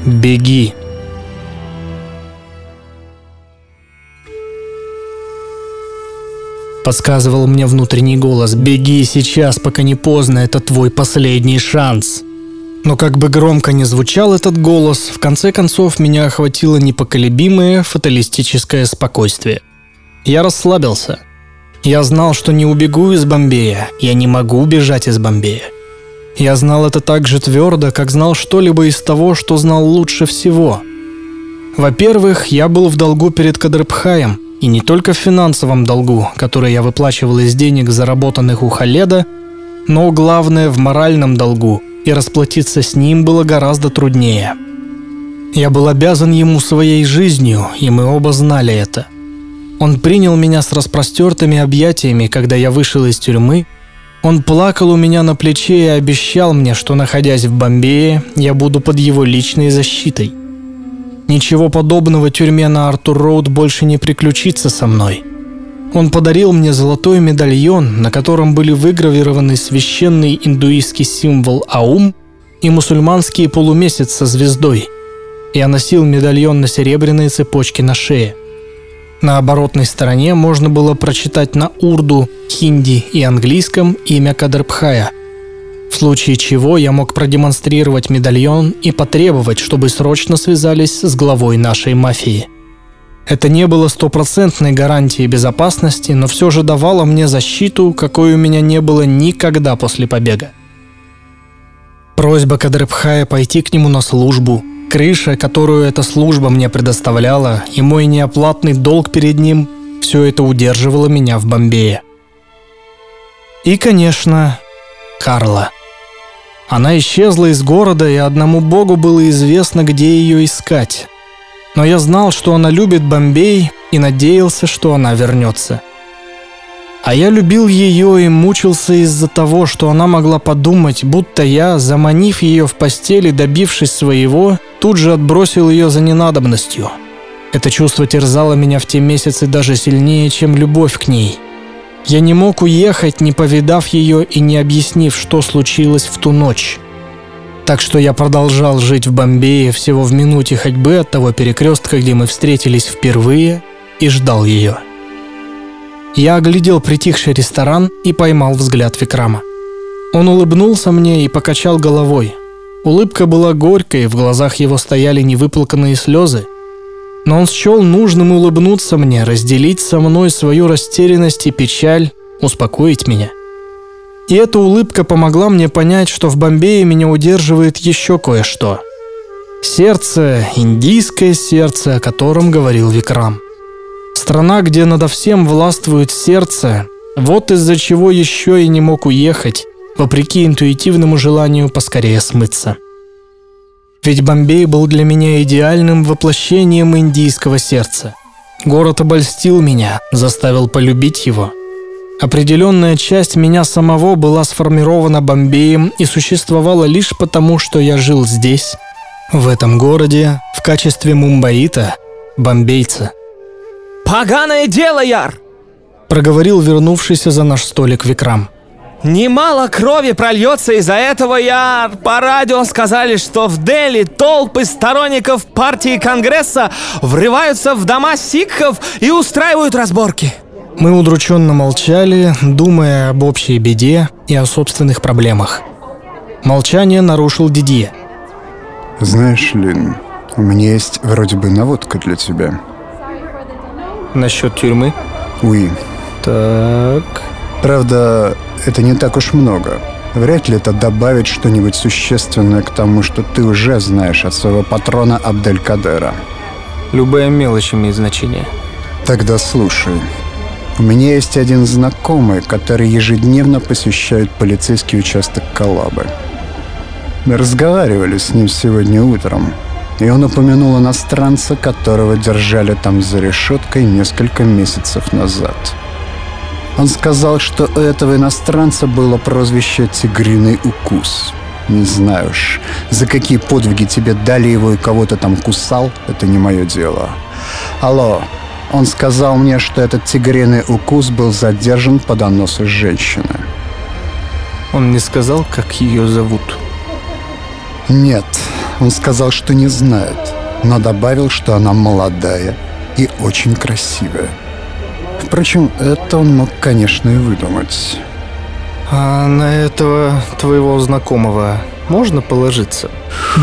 Speaker 1: «Беги!» Подсказывал мне внутренний голос «Беги сейчас, пока не поздно, это твой последний шанс!» Но как бы громко не звучал этот голос, в конце концов меня охватило непоколебимое фаталистическое спокойствие. Я расслабился – я знал, что не убегу из Бомбея, я не могу убежать из Бомбея. Я знал это так же твердо, как знал что-либо из того, что знал лучше всего. Во-первых, я был в долгу перед Кадрбхаем, и не только в финансовом долгу, который я выплачивал из денег, заработанных у Халеда, но главное в моральном долгу, и расплатиться с ним было гораздо труднее. Я был обязан ему своей жизнью, и мы оба знали это – он принял меня с распростертыми объятиями, когда я вышел из тюрьмы. Он плакал у меня на плече и обещал мне, что, находясь в Бомбее, я буду под его личной защитой. Ничего подобного тюрьме на Артур-Роуд больше не приключится со мной. Он подарил мне золотой медальон, на котором были выгравированы священный индуистский символ Аум и мусульманский полумесяц со звездой. Я носил медальон на серебряной цепочке на шее. На оборотной стороне можно было прочитать на урду, хинди и английском имя Кадрбхая. В случае чего я мог продемонстрировать медальон и потребовать, чтобы срочно связались с главой нашей мафии. Это не было стопроцентной гарантией безопасности, но все же давало мне защиту, какой у меня не было никогда после побега. Просьба Кадрбхая пойти к нему на службу, Крыша, которую эта служба мне предоставляла, и мой неоплатный долг перед ним – все это удерживало меня в Бомбее. И, конечно, Карла. Она исчезла из города, и одному богу было известно, где ее искать. Но я знал, что она любит Бомбей, и надеялся, что она вернется. А я любил ее и мучился из-за того, что она могла подумать, будто я, заманив ее в постели, добившись своего – тут же отбросил ее за ненадобностью. Это чувство терзало меня в те месяцы даже сильнее, чем любовь к ней. Я не мог уехать, не повидав ее и не объяснив, что случилось в ту ночь. Так что я продолжал жить в Бомбее всего в минуте ходьбы от того перекрестка, где мы встретились впервые, и ждал ее. Я оглядел притихший ресторан и поймал взгляд Викрама. Он улыбнулся мне и покачал головой. Улыбка была горькой, в глазах его стояли невыплаканные слезы. Но он счел нужным улыбнуться мне, разделить со мной свою растерянность и печаль, успокоить меня. И эта улыбка помогла мне понять, что в Бомбее меня удерживает еще кое-что. Сердце, индийское сердце, о котором говорил Викрам. Страна, где надо всем властвует сердце, вот из-за чего еще и не мог уехать, вопреки интуитивному желанию поскорее смыться. Ведь Бомбей был для меня идеальным воплощением индийского сердца. Город обольстил меня, заставил полюбить его. Определенная часть меня самого была сформирована Бомбеем и существовала лишь потому, что я жил здесь, в этом городе, в качестве мумбаита, бомбейца.
Speaker 3: «Поганое дело, Яр!»
Speaker 1: проговорил вернувшийся за наш столик Викрам –
Speaker 3: Немало крови прольется из-за этого, я по радио сказали, что в Дели толпы сторонников партии Конгресса врываются в дома сикхов и устраивают разборки.
Speaker 1: Мы удрученно молчали, думая об общей беде и о собственных проблемах. Молчание нарушил Дидье.
Speaker 5: Знаешь, Лин, у меня есть вроде бы наводка для тебя.
Speaker 4: Насчет тюрьмы?
Speaker 5: Уи.
Speaker 4: Так...
Speaker 5: Правда, это не так уж много. Вряд ли это добавит что-нибудь существенное к тому, что ты уже знаешь от своего патрона Абделькадера.
Speaker 4: Любая мелочь имеет значение.
Speaker 5: Тогда слушай. У меня есть один знакомый, который ежедневно посещает полицейский участок Калабы. Мы разговаривали с ним сегодня утром, и он упомянул иностранца, которого держали там за решеткой несколько месяцев назад – он сказал, что у этого иностранца было прозвище «Тигриный укус». Не знаю уж, за какие подвиги тебе дали его и кого-то там кусал, это не мое дело. Алло, он сказал мне, что этот тигриный укус был задержан по доносу женщины.
Speaker 4: Он не сказал, как ее зовут?
Speaker 5: Нет, он сказал, что не знает, но добавил, что она молодая и очень красивая. Впрочем, это он мог, конечно, и выдумать.
Speaker 4: А на этого твоего знакомого можно положиться?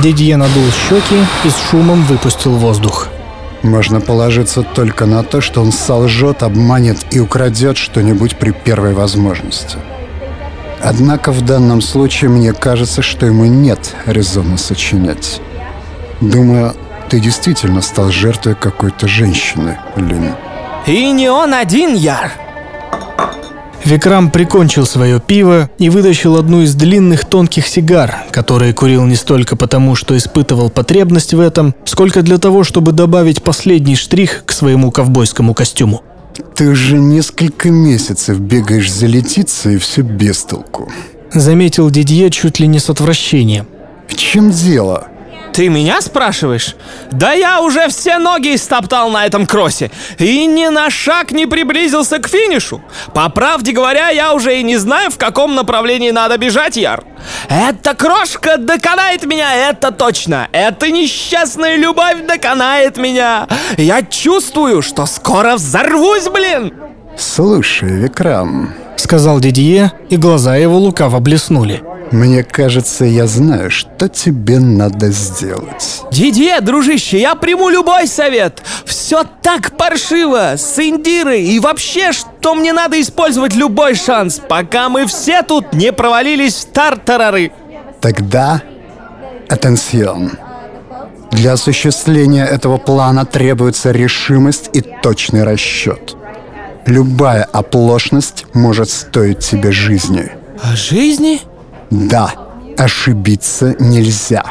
Speaker 1: Дидье надул щеки и с шумом выпустил воздух.
Speaker 5: Можно положиться только на то, что он солжет, обманет и украдет что-нибудь при первой возможности. Однако в данном случае мне кажется, что ему нет резона сочинять. Думаю, ты действительно стал жертвой какой-то женщины, Лин.
Speaker 3: И не он один, Яр.
Speaker 1: Викрам прикончил свое пиво и вытащил одну из длинных тонких сигар, которые курил не столько потому, что испытывал потребность в этом, сколько для того, чтобы добавить последний штрих к своему ковбойскому костюму.
Speaker 5: Ты уже несколько месяцев бегаешь за летицей и все без толку.
Speaker 1: Заметил Дидье чуть ли не с отвращением.
Speaker 5: В чем дело?
Speaker 3: Ты меня спрашиваешь? Да я уже все ноги истоптал на этом кроссе и ни на шаг не приблизился к финишу. По правде говоря, я уже и не знаю, в каком направлении надо бежать, Яр. Эта крошка доконает меня, это точно. Эта несчастная любовь доконает меня. Я чувствую, что скоро взорвусь, блин.
Speaker 5: Слушай, Викрам,
Speaker 1: сказал Дидье, и глаза его лукаво блеснули.
Speaker 5: Мне кажется, я знаю, что тебе надо сделать.
Speaker 3: Дидье, дружище, я приму любой совет. Все так паршиво, с Индирой и вообще, что мне надо использовать любой шанс, пока мы все тут не провалились в тартарары.
Speaker 5: Тогда, атенсион. Для осуществления этого плана требуется решимость и точный расчет. Любая оплошность может стоить тебе жизни.
Speaker 3: А жизни?
Speaker 5: Да, ошибиться нельзя.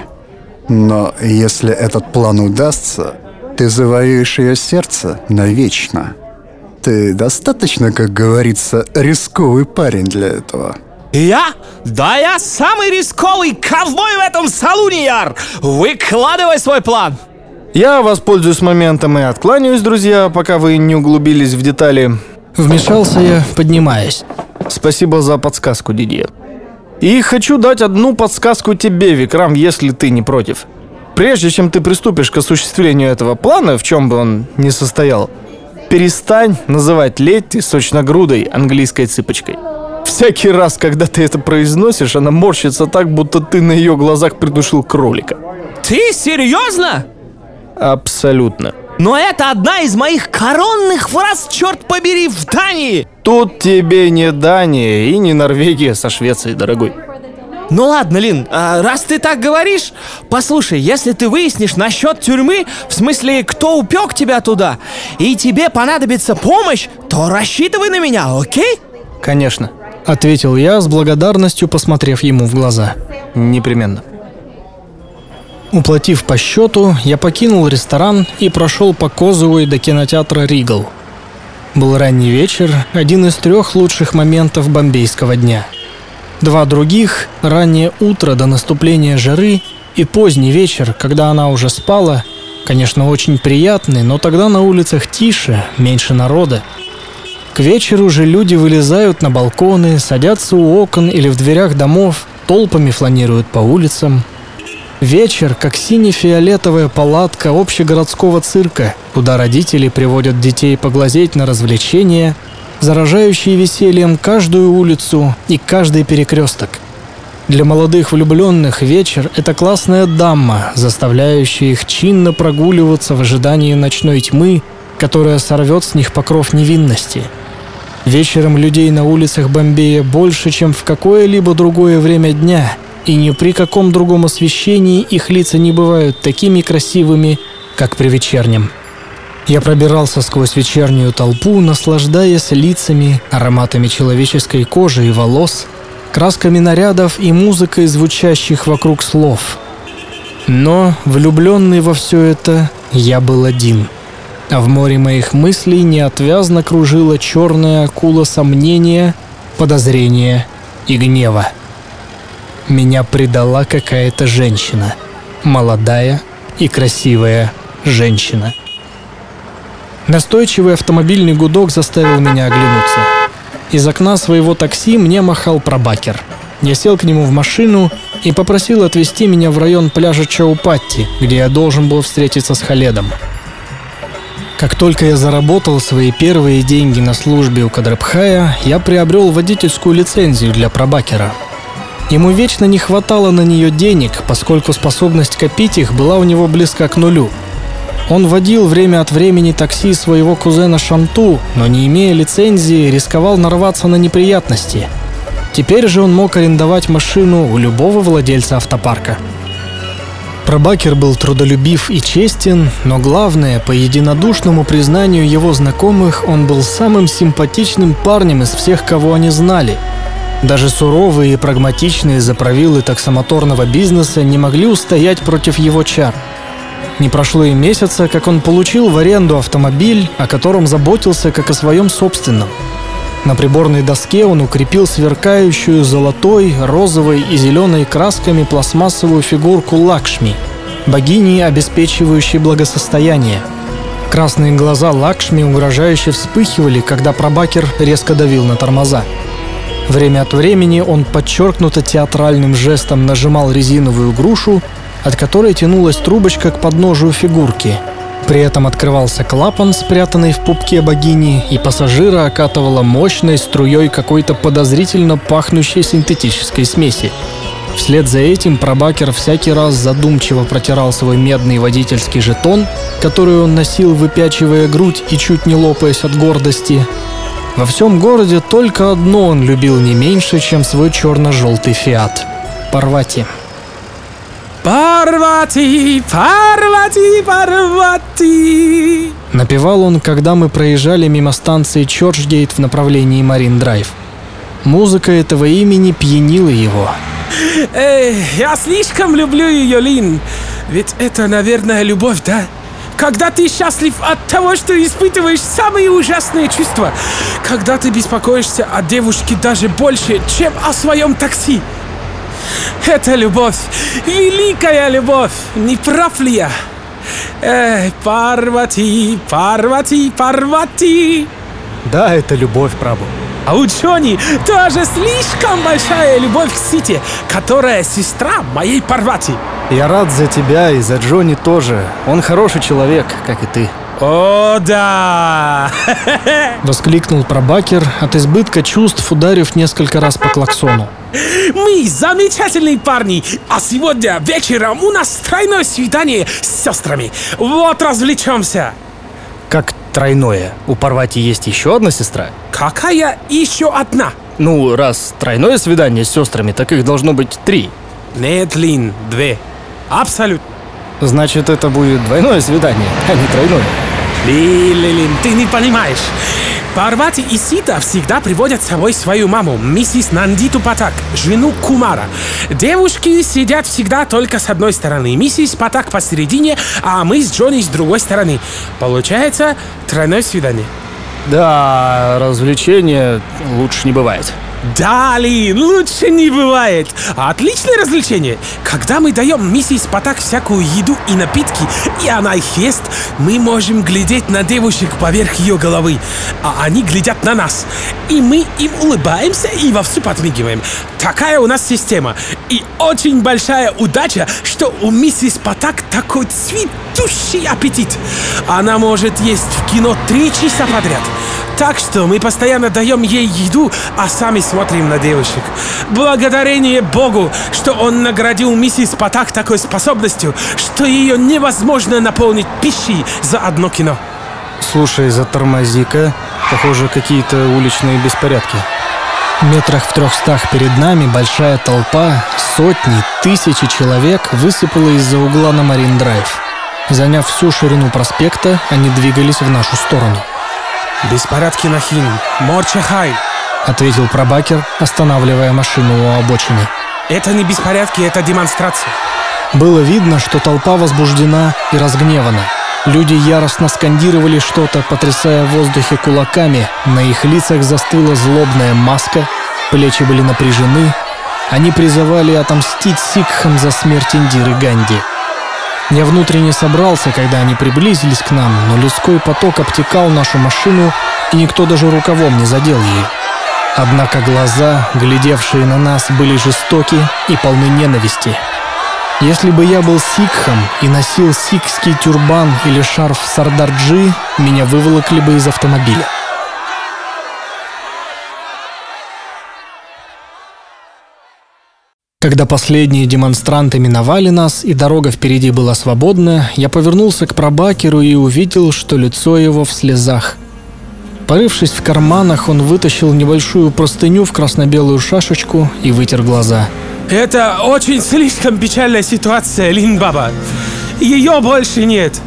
Speaker 5: Но если этот план удастся, ты завоюешь ее сердце навечно. Ты достаточно, как говорится, рисковый парень для этого.
Speaker 3: Я? Да я самый рисковый ковбой в этом салуне, Яр! Выкладывай свой план!
Speaker 4: Я воспользуюсь моментом и откланяюсь, друзья, пока вы не углубились в детали.
Speaker 1: Вмешался я, поднимаясь.
Speaker 4: Спасибо за подсказку, Дидье. И хочу дать одну подсказку тебе, Викрам, если ты не против. Прежде чем ты приступишь к осуществлению этого плана, в чем бы он ни состоял, перестань называть Летти сочногрудой английской цыпочкой. Всякий раз, когда ты это произносишь, она морщится так, будто ты на ее глазах придушил кролика.
Speaker 3: Ты серьезно?
Speaker 4: Абсолютно.
Speaker 3: Но это одна из моих коронных фраз, черт побери, в Дании!
Speaker 4: Тут тебе не Дания и не Норвегия со Швецией, дорогой.
Speaker 3: Ну ладно, Лин, а раз ты так говоришь, послушай, если ты выяснишь насчет тюрьмы, в смысле, кто упек тебя туда, и тебе понадобится помощь, то рассчитывай на меня, окей?
Speaker 4: Конечно.
Speaker 1: Ответил я с благодарностью, посмотрев ему в глаза.
Speaker 4: Непременно.
Speaker 1: Уплатив по счету, я покинул ресторан и прошел по Козовой до кинотеатра «Ригл». Был ранний вечер, один из трех лучших моментов бомбейского дня. Два других – раннее утро до наступления жары и поздний вечер, когда она уже спала, конечно, очень приятный, но тогда на улицах тише, меньше народа. К вечеру же люди вылезают на балконы, садятся у окон или в дверях домов, толпами фланируют по улицам – Вечер, как сине-фиолетовая палатка общегородского цирка, куда родители приводят детей поглазеть на развлечения, заражающие весельем каждую улицу и каждый перекресток. Для молодых влюбленных вечер – это классная дама, заставляющая их чинно прогуливаться в ожидании ночной тьмы, которая сорвет с них покров невинности. Вечером людей на улицах Бомбея больше, чем в какое-либо другое время дня – и ни при каком другом освещении их лица не бывают такими красивыми, как при вечернем. Я пробирался сквозь вечернюю толпу, наслаждаясь лицами, ароматами человеческой кожи и волос, красками нарядов и музыкой звучащих вокруг слов. Но, влюбленный во все это, я был один. А в море моих мыслей неотвязно кружила черная акула сомнения, подозрения и гнева меня предала какая-то женщина. Молодая и красивая женщина. Настойчивый автомобильный гудок заставил меня оглянуться. Из окна своего такси мне махал пробакер. Я сел к нему в машину и попросил отвезти меня в район пляжа Чаупатти, где я должен был встретиться с Халедом. Как только я заработал свои первые деньги на службе у Кадрабхая, я приобрел водительскую лицензию для пробакера – Ему вечно не хватало на нее денег, поскольку способность копить их была у него близка к нулю. Он водил время от времени такси своего кузена Шанту, но не имея лицензии, рисковал нарваться на неприятности. Теперь же он мог арендовать машину у любого владельца автопарка. Пробакер был трудолюбив и честен, но главное, по единодушному признанию его знакомых, он был самым симпатичным парнем из всех, кого они знали – даже суровые и прагматичные заправилы таксомоторного бизнеса не могли устоять против его чар. Не прошло и месяца, как он получил в аренду автомобиль, о котором заботился как о своем собственном. На приборной доске он укрепил сверкающую золотой, розовой и зеленой красками пластмассовую фигурку Лакшми, богини, обеспечивающей благосостояние. Красные глаза Лакшми угрожающе вспыхивали, когда пробакер резко давил на тормоза. Время от времени он подчеркнуто театральным жестом нажимал резиновую грушу, от которой тянулась трубочка к подножию фигурки. При этом открывался клапан, спрятанный в пупке богини, и пассажира окатывала мощной струей какой-то подозрительно пахнущей синтетической смеси. Вслед за этим пробакер всякий раз задумчиво протирал свой медный водительский жетон, который он носил, выпячивая грудь и чуть не лопаясь от гордости, во всем городе только одно он любил не меньше, чем свой черно-желтый фиат – Парвати.
Speaker 6: Парвати, Парвати, Парвати.
Speaker 1: Напевал он, когда мы проезжали мимо станции Чорчгейт в направлении Марин-Драйв. Музыка этого имени пьянила его.
Speaker 6: Эй, я слишком люблю ее, Лин. Ведь это, наверное, любовь, да? Когда ты счастлив от того, что испытываешь самые ужасные чувства. Когда ты беспокоишься о девушке даже больше, чем о своем такси. Это любовь. Великая любовь. Не прав ли я? Эй, Парвати, Парвати, Парвати.
Speaker 1: Да, это любовь, Прабу.
Speaker 6: А у Джонни тоже слишком большая любовь к Сити, которая сестра моей Парвати.
Speaker 1: Я рад за тебя и за Джонни тоже. Он хороший человек, как и ты.
Speaker 6: О, да!
Speaker 1: Воскликнул пробакер от избытка чувств, ударив несколько раз по клаксону.
Speaker 6: Мы замечательные парни, а сегодня вечером у нас тройное свидание с сестрами. Вот развлечемся.
Speaker 1: Как тройное? У Парвати есть еще одна сестра?
Speaker 6: Какая еще одна?
Speaker 1: Ну, раз тройное свидание с сестрами, так их должно быть три.
Speaker 6: Нет, Лин, две. Абсолютно.
Speaker 1: Значит, это будет двойное свидание, а не тройное.
Speaker 6: Лилин, ты не понимаешь. Парвати и Сита всегда приводят с собой свою маму, миссис Нандиту Патак, жену Кумара. Девушки сидят всегда только с одной стороны, миссис Патак посередине, а мы с Джонни с другой стороны. Получается тройное свидание.
Speaker 1: Да, развлечения лучше не бывает.
Speaker 6: Да, Лин, лучше не бывает. Отличное развлечение. Когда мы даем миссис Патак всякую еду и напитки, и она их ест, мы можем глядеть на девушек поверх ее головы, а они глядят на нас. И мы им улыбаемся и вовсю подмигиваем. Такая у нас система. И очень большая удача, что у миссис Патак такой цветущий аппетит. Она может есть в кино три часа подряд. Так что мы постоянно даем ей еду, а сами смотрим на девушек. Благодарение Богу, что он наградил миссис Патак такой способностью, что ее невозможно наполнить пищей за одно кино.
Speaker 1: Слушай, затормози-ка. Похоже, какие-то уличные беспорядки. Метрах в трехстах перед нами большая толпа, сотни, тысячи человек высыпала из-за угла на Марин-драйв. Заняв всю ширину проспекта, они двигались в нашу сторону.
Speaker 6: Беспорядки на Хин, Морчахай.
Speaker 1: Ответил пробакер, останавливая машину у обочины.
Speaker 6: Это не беспорядки, это демонстрация.
Speaker 1: Было видно, что толпа возбуждена и разгневана. Люди яростно скандировали что-то, потрясая в воздухе кулаками. На их лицах застыла злобная маска, плечи были напряжены. Они призывали отомстить сикхам за смерть Индиры Ганди. Я внутренне собрался, когда они приблизились к нам, но людской поток обтекал нашу машину, и никто даже рукавом не задел ее. Однако глаза, глядевшие на нас, были жестоки и полны ненависти. Если бы я был сикхом и носил сикхский тюрбан или шарф сардарджи, меня выволокли бы из автомобиля. Когда последние демонстранты миновали нас и дорога впереди была свободна, я повернулся к пробакеру и увидел, что лицо его в слезах. Порывшись в карманах, он вытащил небольшую простыню в красно-белую шашечку и вытер глаза.
Speaker 6: Это очень слишком печальная ситуация, Линбаба. Ее больше нет.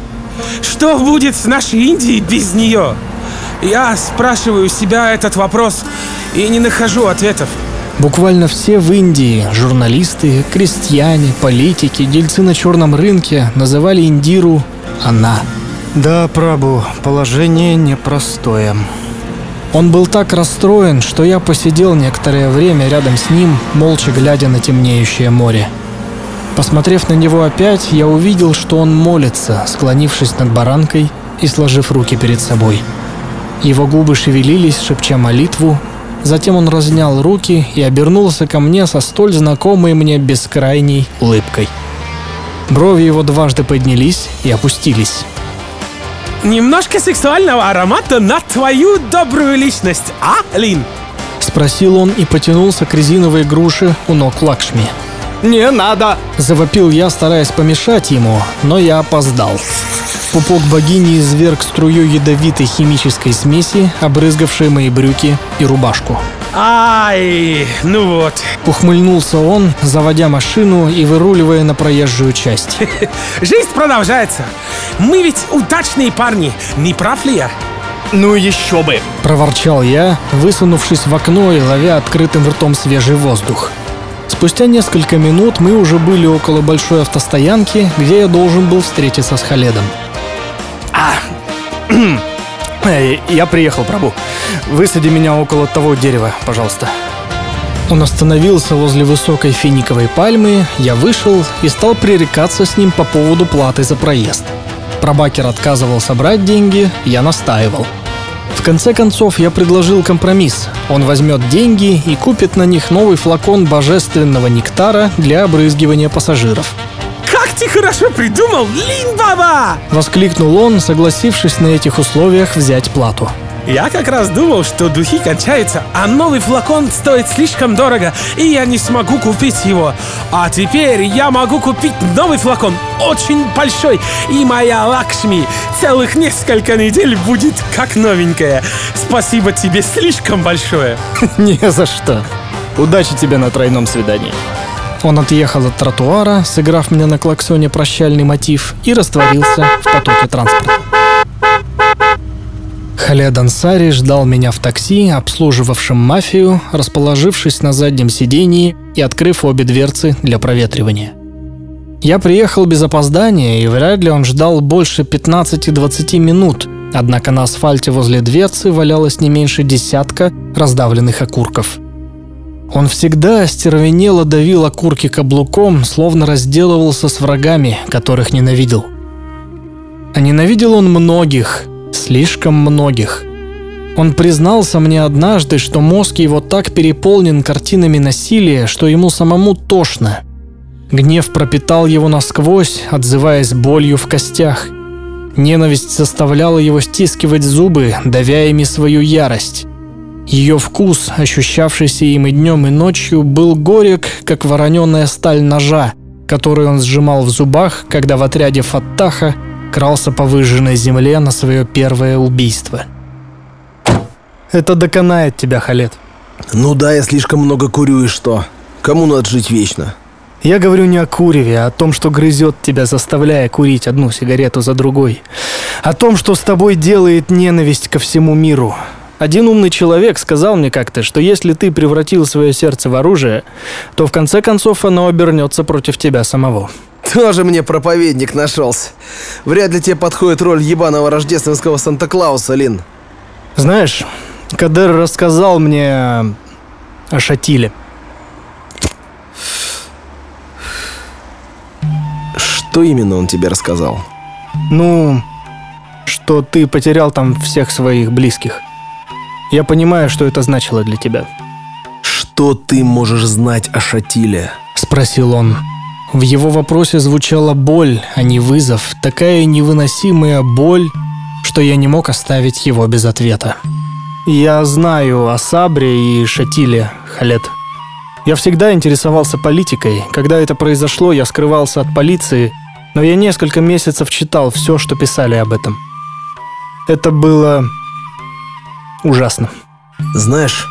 Speaker 6: Что будет с нашей Индией без нее? Я спрашиваю себя этот вопрос и не нахожу ответов.
Speaker 1: Буквально все в Индии, журналисты, крестьяне, политики, дельцы на черном рынке называли Индиру «она». Да, Прабу, положение непростое. Он был так расстроен, что я посидел некоторое время рядом с ним, молча глядя на темнеющее море. Посмотрев на него опять, я увидел, что он молится, склонившись над баранкой и сложив руки перед собой. Его губы шевелились, шепча молитву, затем он разнял руки и обернулся ко мне со столь знакомой мне бескрайней улыбкой. Брови его дважды поднялись и опустились.
Speaker 6: Немножко сексуального аромата на твою добрую личность, а, Лин?
Speaker 1: Спросил он и потянулся к резиновой груше у ног Лакшми.
Speaker 6: Не надо!
Speaker 1: Завопил я, стараясь помешать ему, но я опоздал. Пупок богини изверг струю ядовитой химической смеси, обрызгавшей мои брюки и рубашку.
Speaker 6: Ай, ну вот.
Speaker 1: Ухмыльнулся он, заводя машину и выруливая на проезжую часть.
Speaker 6: Жизнь продолжается. Мы ведь удачные парни, не прав ли я?
Speaker 3: Ну еще бы.
Speaker 1: Проворчал я, высунувшись в окно и ловя открытым ртом свежий воздух. Спустя несколько минут мы уже были около большой автостоянки, где я должен был встретиться с Халедом. Эй, я приехал, Прабу. Высади меня около того дерева, пожалуйста. Он остановился возле высокой финиковой пальмы, я вышел и стал пререкаться с ним по поводу платы за проезд. Пробакер отказывался брать деньги, я настаивал. В конце концов, я предложил компромисс. Он возьмет деньги и купит на них новый флакон божественного нектара для обрызгивания пассажиров.
Speaker 6: Как ты хорошо придумал, Лин Баба!
Speaker 1: Воскликнул он, согласившись на этих условиях взять плату.
Speaker 6: Я как раз думал, что духи кончаются, а новый флакон стоит слишком дорого, и я не смогу купить его. А теперь я могу купить новый флакон, очень большой, и моя Лакшми целых несколько недель будет как новенькая. Спасибо тебе слишком большое.
Speaker 1: Не за что. Удачи тебе на тройном свидании. Он отъехал от тротуара, сыграв мне на клаксоне прощальный мотив, и растворился в потоке транспорта. Халед Ансари ждал меня в такси, обслуживавшем мафию, расположившись на заднем сидении и открыв обе дверцы для проветривания. Я приехал без опоздания, и вряд ли он ждал больше 15-20 минут, однако на асфальте возле дверцы валялось не меньше десятка раздавленных окурков. Он всегда остервенело давил окурки каблуком, словно разделывался с врагами, которых ненавидел. А ненавидел он многих, слишком многих. Он признался мне однажды, что мозг его так переполнен картинами насилия, что ему самому тошно. Гнев пропитал его насквозь, отзываясь болью в костях. Ненависть заставляла его стискивать зубы, давя ими свою ярость. Ее вкус, ощущавшийся им и днем, и ночью, был горек, как вороненая сталь ножа, который он сжимал в зубах, когда в отряде Фаттаха крался по выжженной земле на свое первое убийство. Это доконает тебя, Халет.
Speaker 2: Ну да, я слишком много курю и что? Кому надо жить вечно?
Speaker 1: Я говорю не о куреве, а о том, что грызет тебя, заставляя курить одну сигарету за другой. О том, что с тобой делает ненависть ко всему миру. Один умный человек сказал мне как-то, что если ты превратил свое сердце в оружие, то в конце концов оно обернется против тебя самого.
Speaker 2: Тоже мне проповедник нашелся. Вряд ли тебе подходит роль ебаного рождественского Санта-Клауса, Лин.
Speaker 1: Знаешь, Кадер рассказал мне о Шатиле.
Speaker 2: Что именно он тебе рассказал?
Speaker 1: Ну, что ты потерял там всех своих близких. Я понимаю, что это значило для тебя.
Speaker 2: Что ты можешь знать о Шатиле?
Speaker 1: Спросил он. В его вопросе звучала боль, а не вызов. Такая невыносимая боль, что я не мог оставить его без ответа. Я знаю о Сабре и Шатиле, Халет. Я всегда интересовался политикой. Когда это произошло, я скрывался от полиции, но я несколько месяцев читал все, что писали об этом. Это было ужасно.
Speaker 2: Знаешь,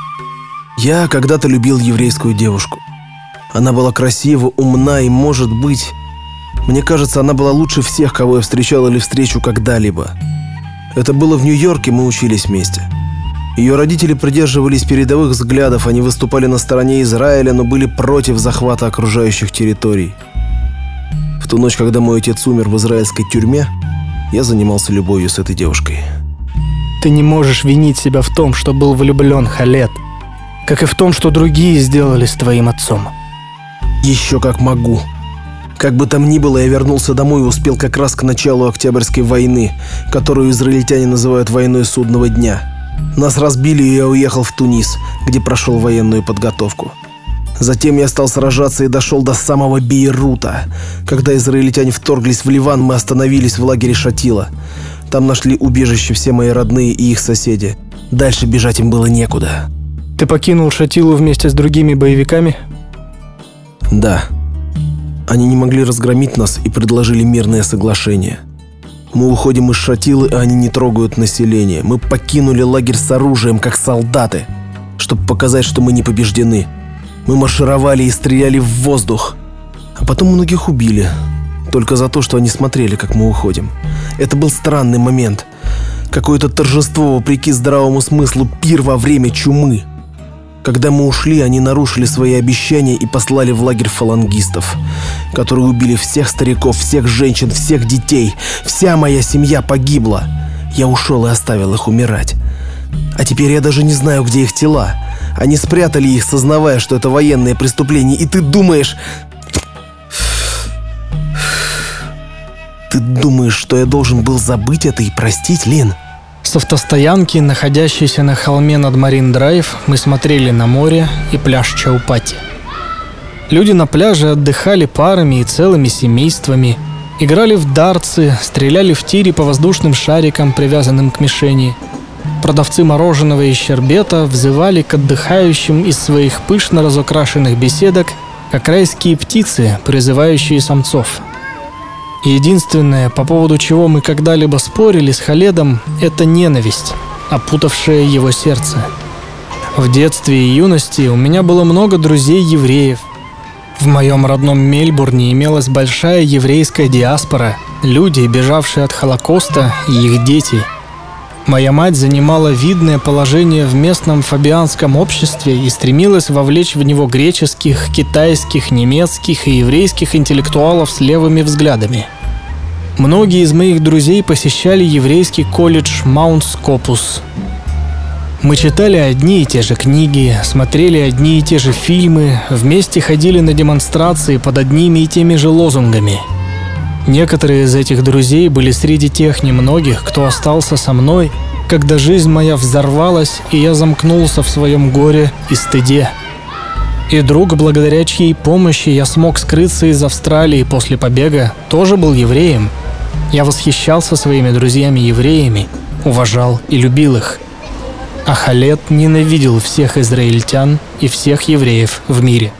Speaker 2: я когда-то любил еврейскую девушку. Она была красива, умна и, может быть... Мне кажется, она была лучше всех, кого я встречал или встречу когда-либо. Это было в Нью-Йорке, мы учились вместе. Ее родители придерживались передовых взглядов, они выступали на стороне Израиля, но были против захвата окружающих территорий. В ту ночь, когда мой отец умер в израильской тюрьме, я занимался любовью с этой девушкой.
Speaker 1: Ты не можешь винить себя в том, что был влюблен, Халет, как и в том, что другие сделали с твоим отцом.
Speaker 2: Еще как могу. Как бы там ни было, я вернулся домой и успел как раз к началу Октябрьской войны, которую израильтяне называют «войной судного дня». Нас разбили, и я уехал в Тунис, где прошел военную подготовку. Затем я стал сражаться и дошел до самого Бейрута. Когда израильтяне вторглись в Ливан, мы остановились в лагере Шатила. Там нашли убежище все мои родные и их соседи. Дальше бежать им было некуда.
Speaker 1: Ты покинул Шатилу вместе с другими боевиками?
Speaker 2: Да. Они не могли разгромить нас и предложили мирное соглашение. Мы уходим из Шатилы, а они не трогают население. Мы покинули лагерь с оружием, как солдаты, чтобы показать, что мы не побеждены. Мы маршировали и стреляли в воздух. А потом многих убили. Только за то, что они смотрели, как мы уходим. Это был странный момент. Какое-то торжество, вопреки здравому смыслу, пир во время чумы. Когда мы ушли, они нарушили свои обещания и послали в лагерь фалангистов, которые убили всех стариков, всех женщин, всех детей. Вся моя семья погибла. Я ушел и оставил их умирать. А теперь я даже не знаю, где их тела. Они спрятали их, сознавая, что это военное преступление. И ты думаешь... Ты думаешь, что я должен был забыть это и простить, Лин?
Speaker 1: С автостоянки, находящейся на холме над Марин-Драйв, мы смотрели на море и пляж Чаупати. Люди на пляже отдыхали парами и целыми семействами, играли в дартсы, стреляли в тире по воздушным шарикам, привязанным к мишени. Продавцы мороженого и щербета взывали к отдыхающим из своих пышно разукрашенных беседок, как райские птицы, призывающие самцов. Единственное, по поводу чего мы когда-либо спорили с Халедом, это ненависть, опутавшая его сердце. В детстве и юности у меня было много друзей-евреев. В моем родном Мельбурне имелась большая еврейская диаспора, люди, бежавшие от Холокоста, и их дети. Моя мать занимала видное положение в местном фабианском обществе и стремилась вовлечь в него греческих, китайских, немецких и еврейских интеллектуалов с левыми взглядами. Многие из моих друзей посещали еврейский колледж Маунт Скопус, мы читали одни и те же книги, смотрели одни и те же фильмы, вместе ходили на демонстрации под одними и теми же лозунгами. Некоторые из этих друзей были среди тех немногих, кто остался со мной, когда жизнь моя взорвалась, и я замкнулся в своем горе и стыде. И друг, благодаря чьей помощи я смог скрыться из Австралии после побега, тоже был евреем. Я восхищался своими друзьями-евреями, уважал и любил их – а Халет ненавидел всех израильтян и всех евреев в мире.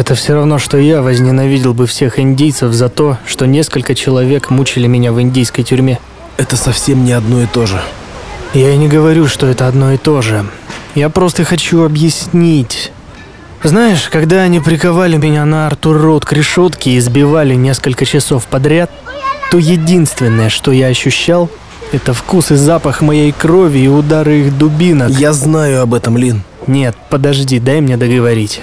Speaker 1: Это все равно, что я возненавидел бы всех индийцев за то, что несколько человек мучили меня в индийской тюрьме.
Speaker 2: Это совсем не одно и то же.
Speaker 1: Я и не говорю, что это одно и то же. Я просто хочу объяснить. Знаешь, когда они приковали меня на Артур Роуд к решетке и избивали несколько часов подряд, то единственное, что я ощущал, это вкус и запах моей крови и удары их дубинок.
Speaker 2: Я знаю об этом, Лин.
Speaker 1: Нет, подожди, дай мне договорить.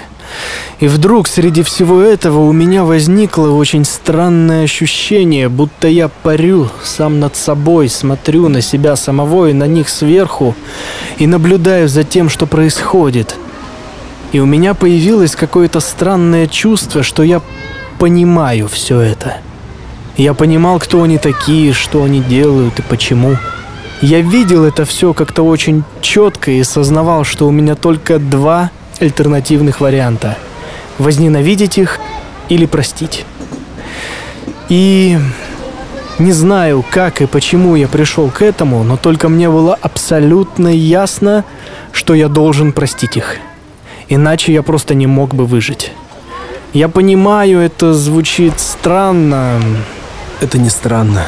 Speaker 1: И вдруг среди всего этого у меня возникло очень странное ощущение, будто я парю сам над собой, смотрю на себя самого и на них сверху и наблюдаю за тем, что происходит. И у меня появилось какое-то странное чувство, что я понимаю все это. Я понимал, кто они такие, что они делают и почему. Я видел это все как-то очень четко и сознавал, что у меня только два альтернативных варианта. Возненавидеть их или простить. И не знаю, как и почему я пришел к этому, но только мне было абсолютно ясно, что я должен простить их. Иначе я просто не мог бы выжить. Я понимаю, это звучит странно,
Speaker 2: это не странно.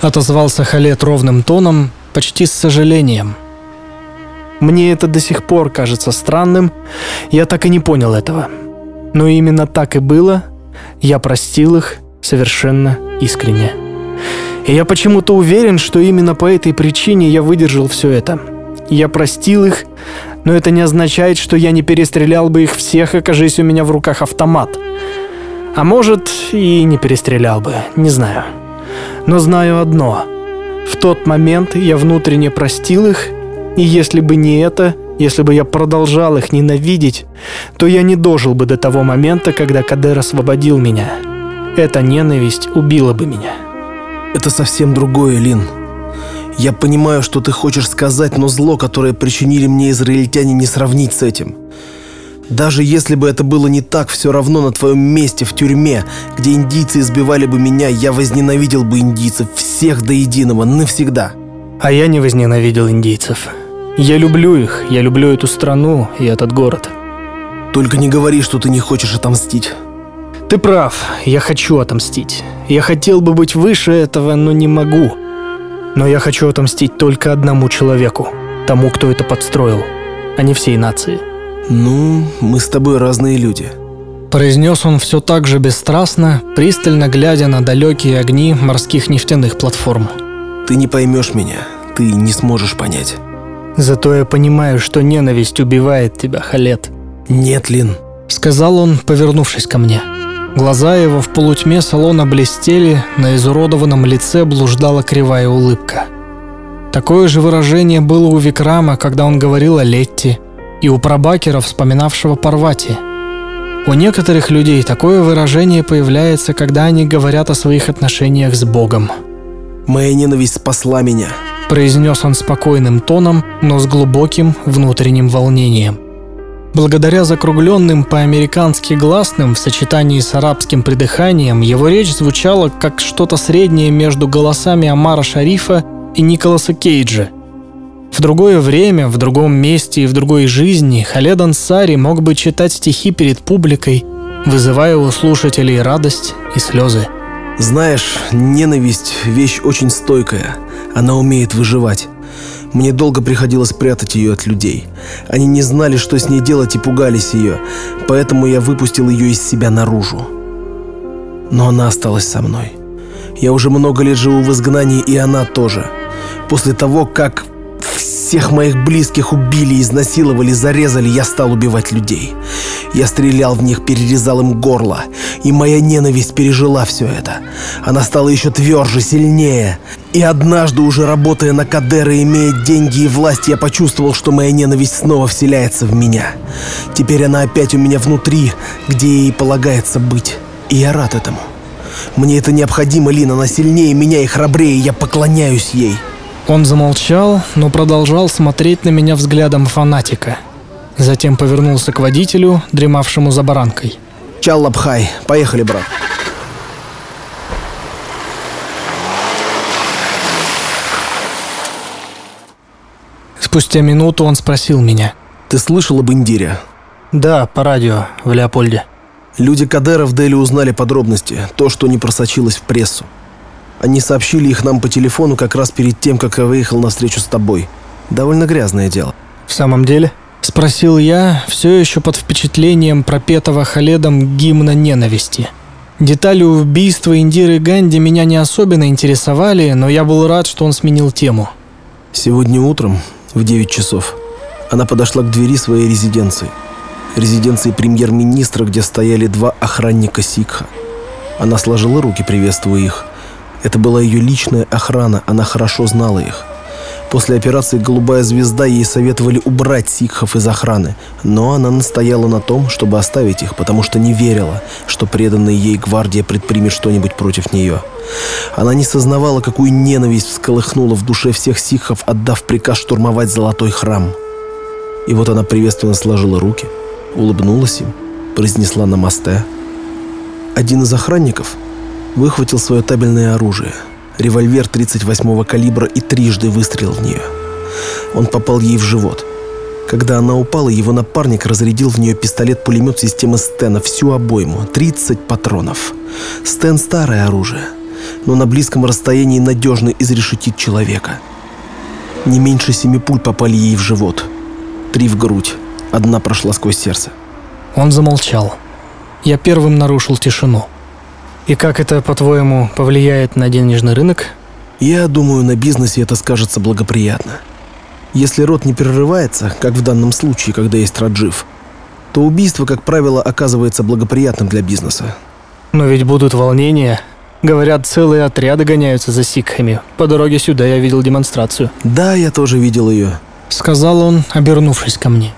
Speaker 1: Отозвался Халет ровным тоном, почти с сожалением. Мне это до сих пор кажется странным, я так и не понял этого. Но именно так и было, я простил их совершенно искренне. И я почему-то уверен, что именно по этой причине я выдержал все это. Я простил их, но это не означает, что я не перестрелял бы их всех, окажись у меня в руках автомат. А может, и не перестрелял бы, не знаю. Но знаю одно. В тот момент я внутренне простил их, и если бы не это, если бы я продолжал их ненавидеть, то я не дожил бы до того момента, когда Кадер освободил меня. Эта ненависть убила бы меня.
Speaker 2: Это совсем другое, Лин. Я понимаю, что ты хочешь сказать, но зло, которое причинили мне израильтяне, не сравнить с этим. Даже если бы это было не так, все равно на твоем месте в тюрьме, где индийцы избивали бы меня, я возненавидел бы индийцев, всех до единого, навсегда.
Speaker 1: А я не возненавидел индийцев. Я люблю их, я люблю эту страну и этот город.
Speaker 2: Только не говори, что ты не хочешь отомстить.
Speaker 1: Ты прав, я хочу отомстить. Я хотел бы быть выше этого, но не могу. Но я хочу отомстить только одному человеку, тому, кто это подстроил, а не всей нации.
Speaker 2: «Ну, мы с тобой разные люди»,
Speaker 1: Произнес он все так же бесстрастно, пристально глядя на далекие огни морских нефтяных платформ.
Speaker 2: «Ты не поймешь меня, ты не сможешь понять».
Speaker 1: «Зато я понимаю, что ненависть убивает тебя, Халет».
Speaker 2: «Нет, Лин», —
Speaker 1: сказал он, повернувшись ко мне. Глаза его в полутьме салона блестели, на изуродованном лице блуждала кривая улыбка. Такое же выражение было у Викрама, когда он говорил о Летти, и у Прабакера, вспоминавшего Парвати. У некоторых людей такое выражение появляется, когда они говорят о своих отношениях с Богом.
Speaker 2: Моя ненависть спасла меня.
Speaker 1: Произнес он спокойным тоном, но с глубоким внутренним волнением. Благодаря закругленным по-американски гласным в сочетании с арабским придыханием, его речь звучала как что-то среднее между голосами Амара Шарифа и Николаса Кейджа. В другое время, в другом месте и в другой жизни Халед Ансари мог бы читать стихи перед публикой, вызывая у слушателей радость и слезы.
Speaker 2: Знаешь, ненависть – вещь очень стойкая. Она умеет выживать. Мне долго приходилось прятать ее от людей. Они не знали, что с ней делать и пугались ее, поэтому я выпустил ее из себя наружу. Но она осталась со мной. Я уже много лет живу в изгнании, и она тоже. После того, как всех моих близких убили, изнасиловали, зарезали, я стал убивать людей. Я стрелял в них, перерезал им горло. И моя ненависть пережила все это. Она стала еще тверже, сильнее. И однажды, уже работая на Кадера, имея деньги и власть, я почувствовал, что моя ненависть снова вселяется в меня. Теперь она опять у меня внутри, где ей полагается быть. И я рад этому. Мне это необходимо, Лина, она сильнее меня и храбрее, я поклоняюсь ей.
Speaker 1: Он замолчал, но продолжал смотреть на меня взглядом фанатика. Затем повернулся к водителю, дремавшему за баранкой.
Speaker 2: Чал Лапхай, поехали, брат.
Speaker 1: Спустя минуту он спросил меня.
Speaker 2: Ты слышал об Индире?
Speaker 1: Да, по радио, в Леопольде.
Speaker 2: Люди Кадера в Дели узнали подробности, то, что не просочилось в прессу. Они сообщили их нам по телефону как раз перед тем, как я выехал на встречу с тобой. Довольно грязное дело.
Speaker 1: В самом деле? Спросил я, все еще под впечатлением пропетого Халедом гимна ненависти. Детали убийства Индиры Ганди меня не особенно интересовали, но я был рад, что он сменил тему.
Speaker 2: Сегодня утром, в 9 часов, она подошла к двери своей резиденции. Резиденции премьер-министра, где стояли два охранника Сикха. Она сложила руки, приветствуя их. Это была ее личная охрана, она хорошо знала их. После операции «Голубая звезда» ей советовали убрать сикхов из охраны, но она настояла на том, чтобы оставить их, потому что не верила, что преданная ей гвардия предпримет что-нибудь против нее. Она не сознавала, какую ненависть всколыхнула в душе всех сикхов, отдав приказ штурмовать золотой храм. И вот она приветственно сложила руки, улыбнулась им, произнесла намасте. Один из охранников выхватил свое табельное оружие – револьвер 38-го калибра и трижды выстрелил в нее. Он попал ей в живот. Когда она упала, его напарник разрядил в нее пистолет-пулемет системы Стена, всю обойму, 30 патронов. Стен – старое оружие, но на близком расстоянии надежно изрешетит человека. Не меньше семи пуль попали ей в живот. Три в грудь, одна прошла сквозь сердце.
Speaker 1: Он замолчал. Я первым нарушил тишину. И как это, по-твоему, повлияет на денежный рынок?
Speaker 2: Я думаю, на бизнесе это скажется благоприятно. Если рот не прерывается, как в данном случае, когда есть Раджив, то убийство, как правило, оказывается благоприятным для бизнеса.
Speaker 1: Но ведь будут волнения. Говорят, целые отряды гоняются за сикхами. По дороге сюда я видел демонстрацию.
Speaker 2: Да, я тоже видел ее.
Speaker 1: Сказал он, обернувшись ко мне.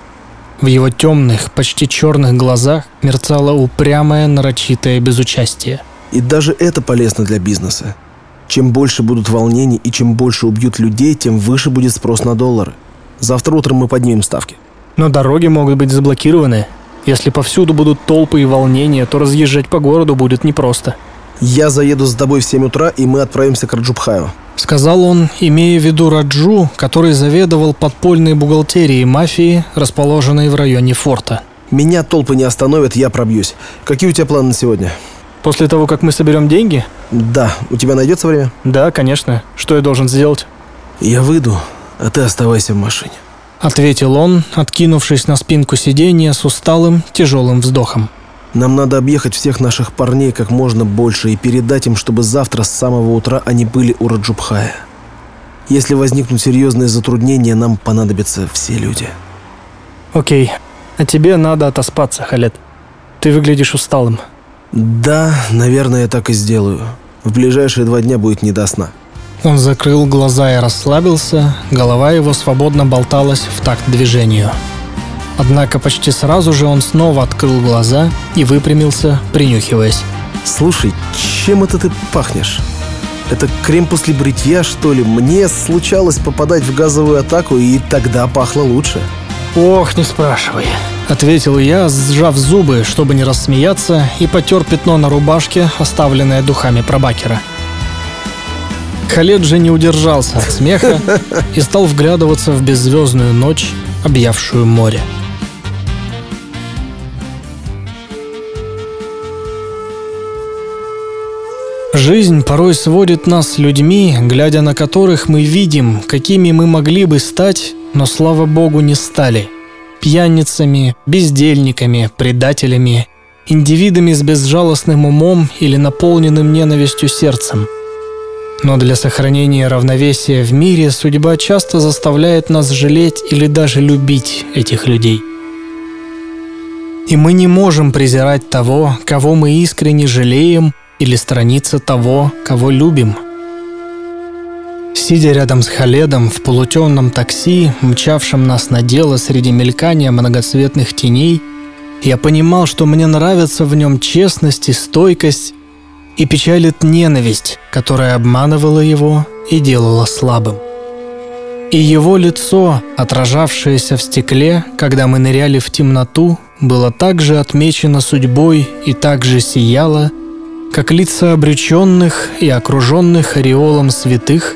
Speaker 1: В его темных, почти черных глазах мерцало упрямое, нарочитое безучастие.
Speaker 2: И даже это полезно для бизнеса. Чем больше будут волнений и чем больше убьют людей, тем выше будет спрос на доллары. Завтра утром мы поднимем ставки.
Speaker 1: Но дороги могут быть заблокированы. Если повсюду будут толпы и волнения, то разъезжать по городу будет непросто.
Speaker 2: Я заеду с тобой в 7 утра, и мы отправимся к Раджубхаю.
Speaker 1: Сказал он, имея в виду Раджу, который заведовал подпольной бухгалтерией мафии, расположенной в районе форта.
Speaker 2: Меня толпы не остановят, я пробьюсь. Какие у тебя планы на сегодня?
Speaker 1: После того, как мы соберем деньги?
Speaker 2: Да. У тебя найдется время?
Speaker 1: Да, конечно. Что я должен сделать?
Speaker 2: Я выйду, а ты оставайся в машине.
Speaker 1: Ответил он, откинувшись на спинку сиденья с усталым, тяжелым вздохом.
Speaker 2: Нам надо объехать всех наших парней как можно больше и передать им, чтобы завтра с самого утра они были у Раджубхая. Если возникнут серьезные затруднения, нам понадобятся все люди.
Speaker 1: Окей. А тебе надо отоспаться, Халет. Ты выглядишь усталым.
Speaker 2: Да, наверное, я так и сделаю. В ближайшие два дня будет не до сна.
Speaker 1: Он закрыл глаза и расслабился, голова его свободно болталась в такт движению. Однако почти сразу же он снова открыл глаза и выпрямился, принюхиваясь.
Speaker 2: Слушай, чем это ты пахнешь? Это крем после бритья, что ли? Мне случалось попадать в газовую атаку, и тогда пахло лучше.
Speaker 1: «Ох, не спрашивай», — ответил я, сжав зубы, чтобы не рассмеяться, и потер пятно на рубашке, оставленное духами пробакера. Халед же не удержался от смеха и стал вглядываться в беззвездную ночь, объявшую море. Жизнь порой сводит нас с людьми, глядя на которых мы видим, какими мы могли бы стать, но, слава богу, не стали. Пьяницами, бездельниками, предателями, индивидами с безжалостным умом или наполненным ненавистью сердцем. Но для сохранения равновесия в мире судьба часто заставляет нас жалеть или даже любить этих людей. И мы не можем презирать того, кого мы искренне жалеем – или страница того, кого любим. Сидя рядом с Халедом в полутемном такси, мчавшем нас на дело среди мелькания многоцветных теней, я понимал, что мне нравится в нем честность и стойкость, и печалит ненависть, которая обманывала его и делала слабым. И его лицо, отражавшееся в стекле, когда мы ныряли в темноту, было также отмечено судьбой и также сияло, как лица обреченных и окруженных ореолом святых,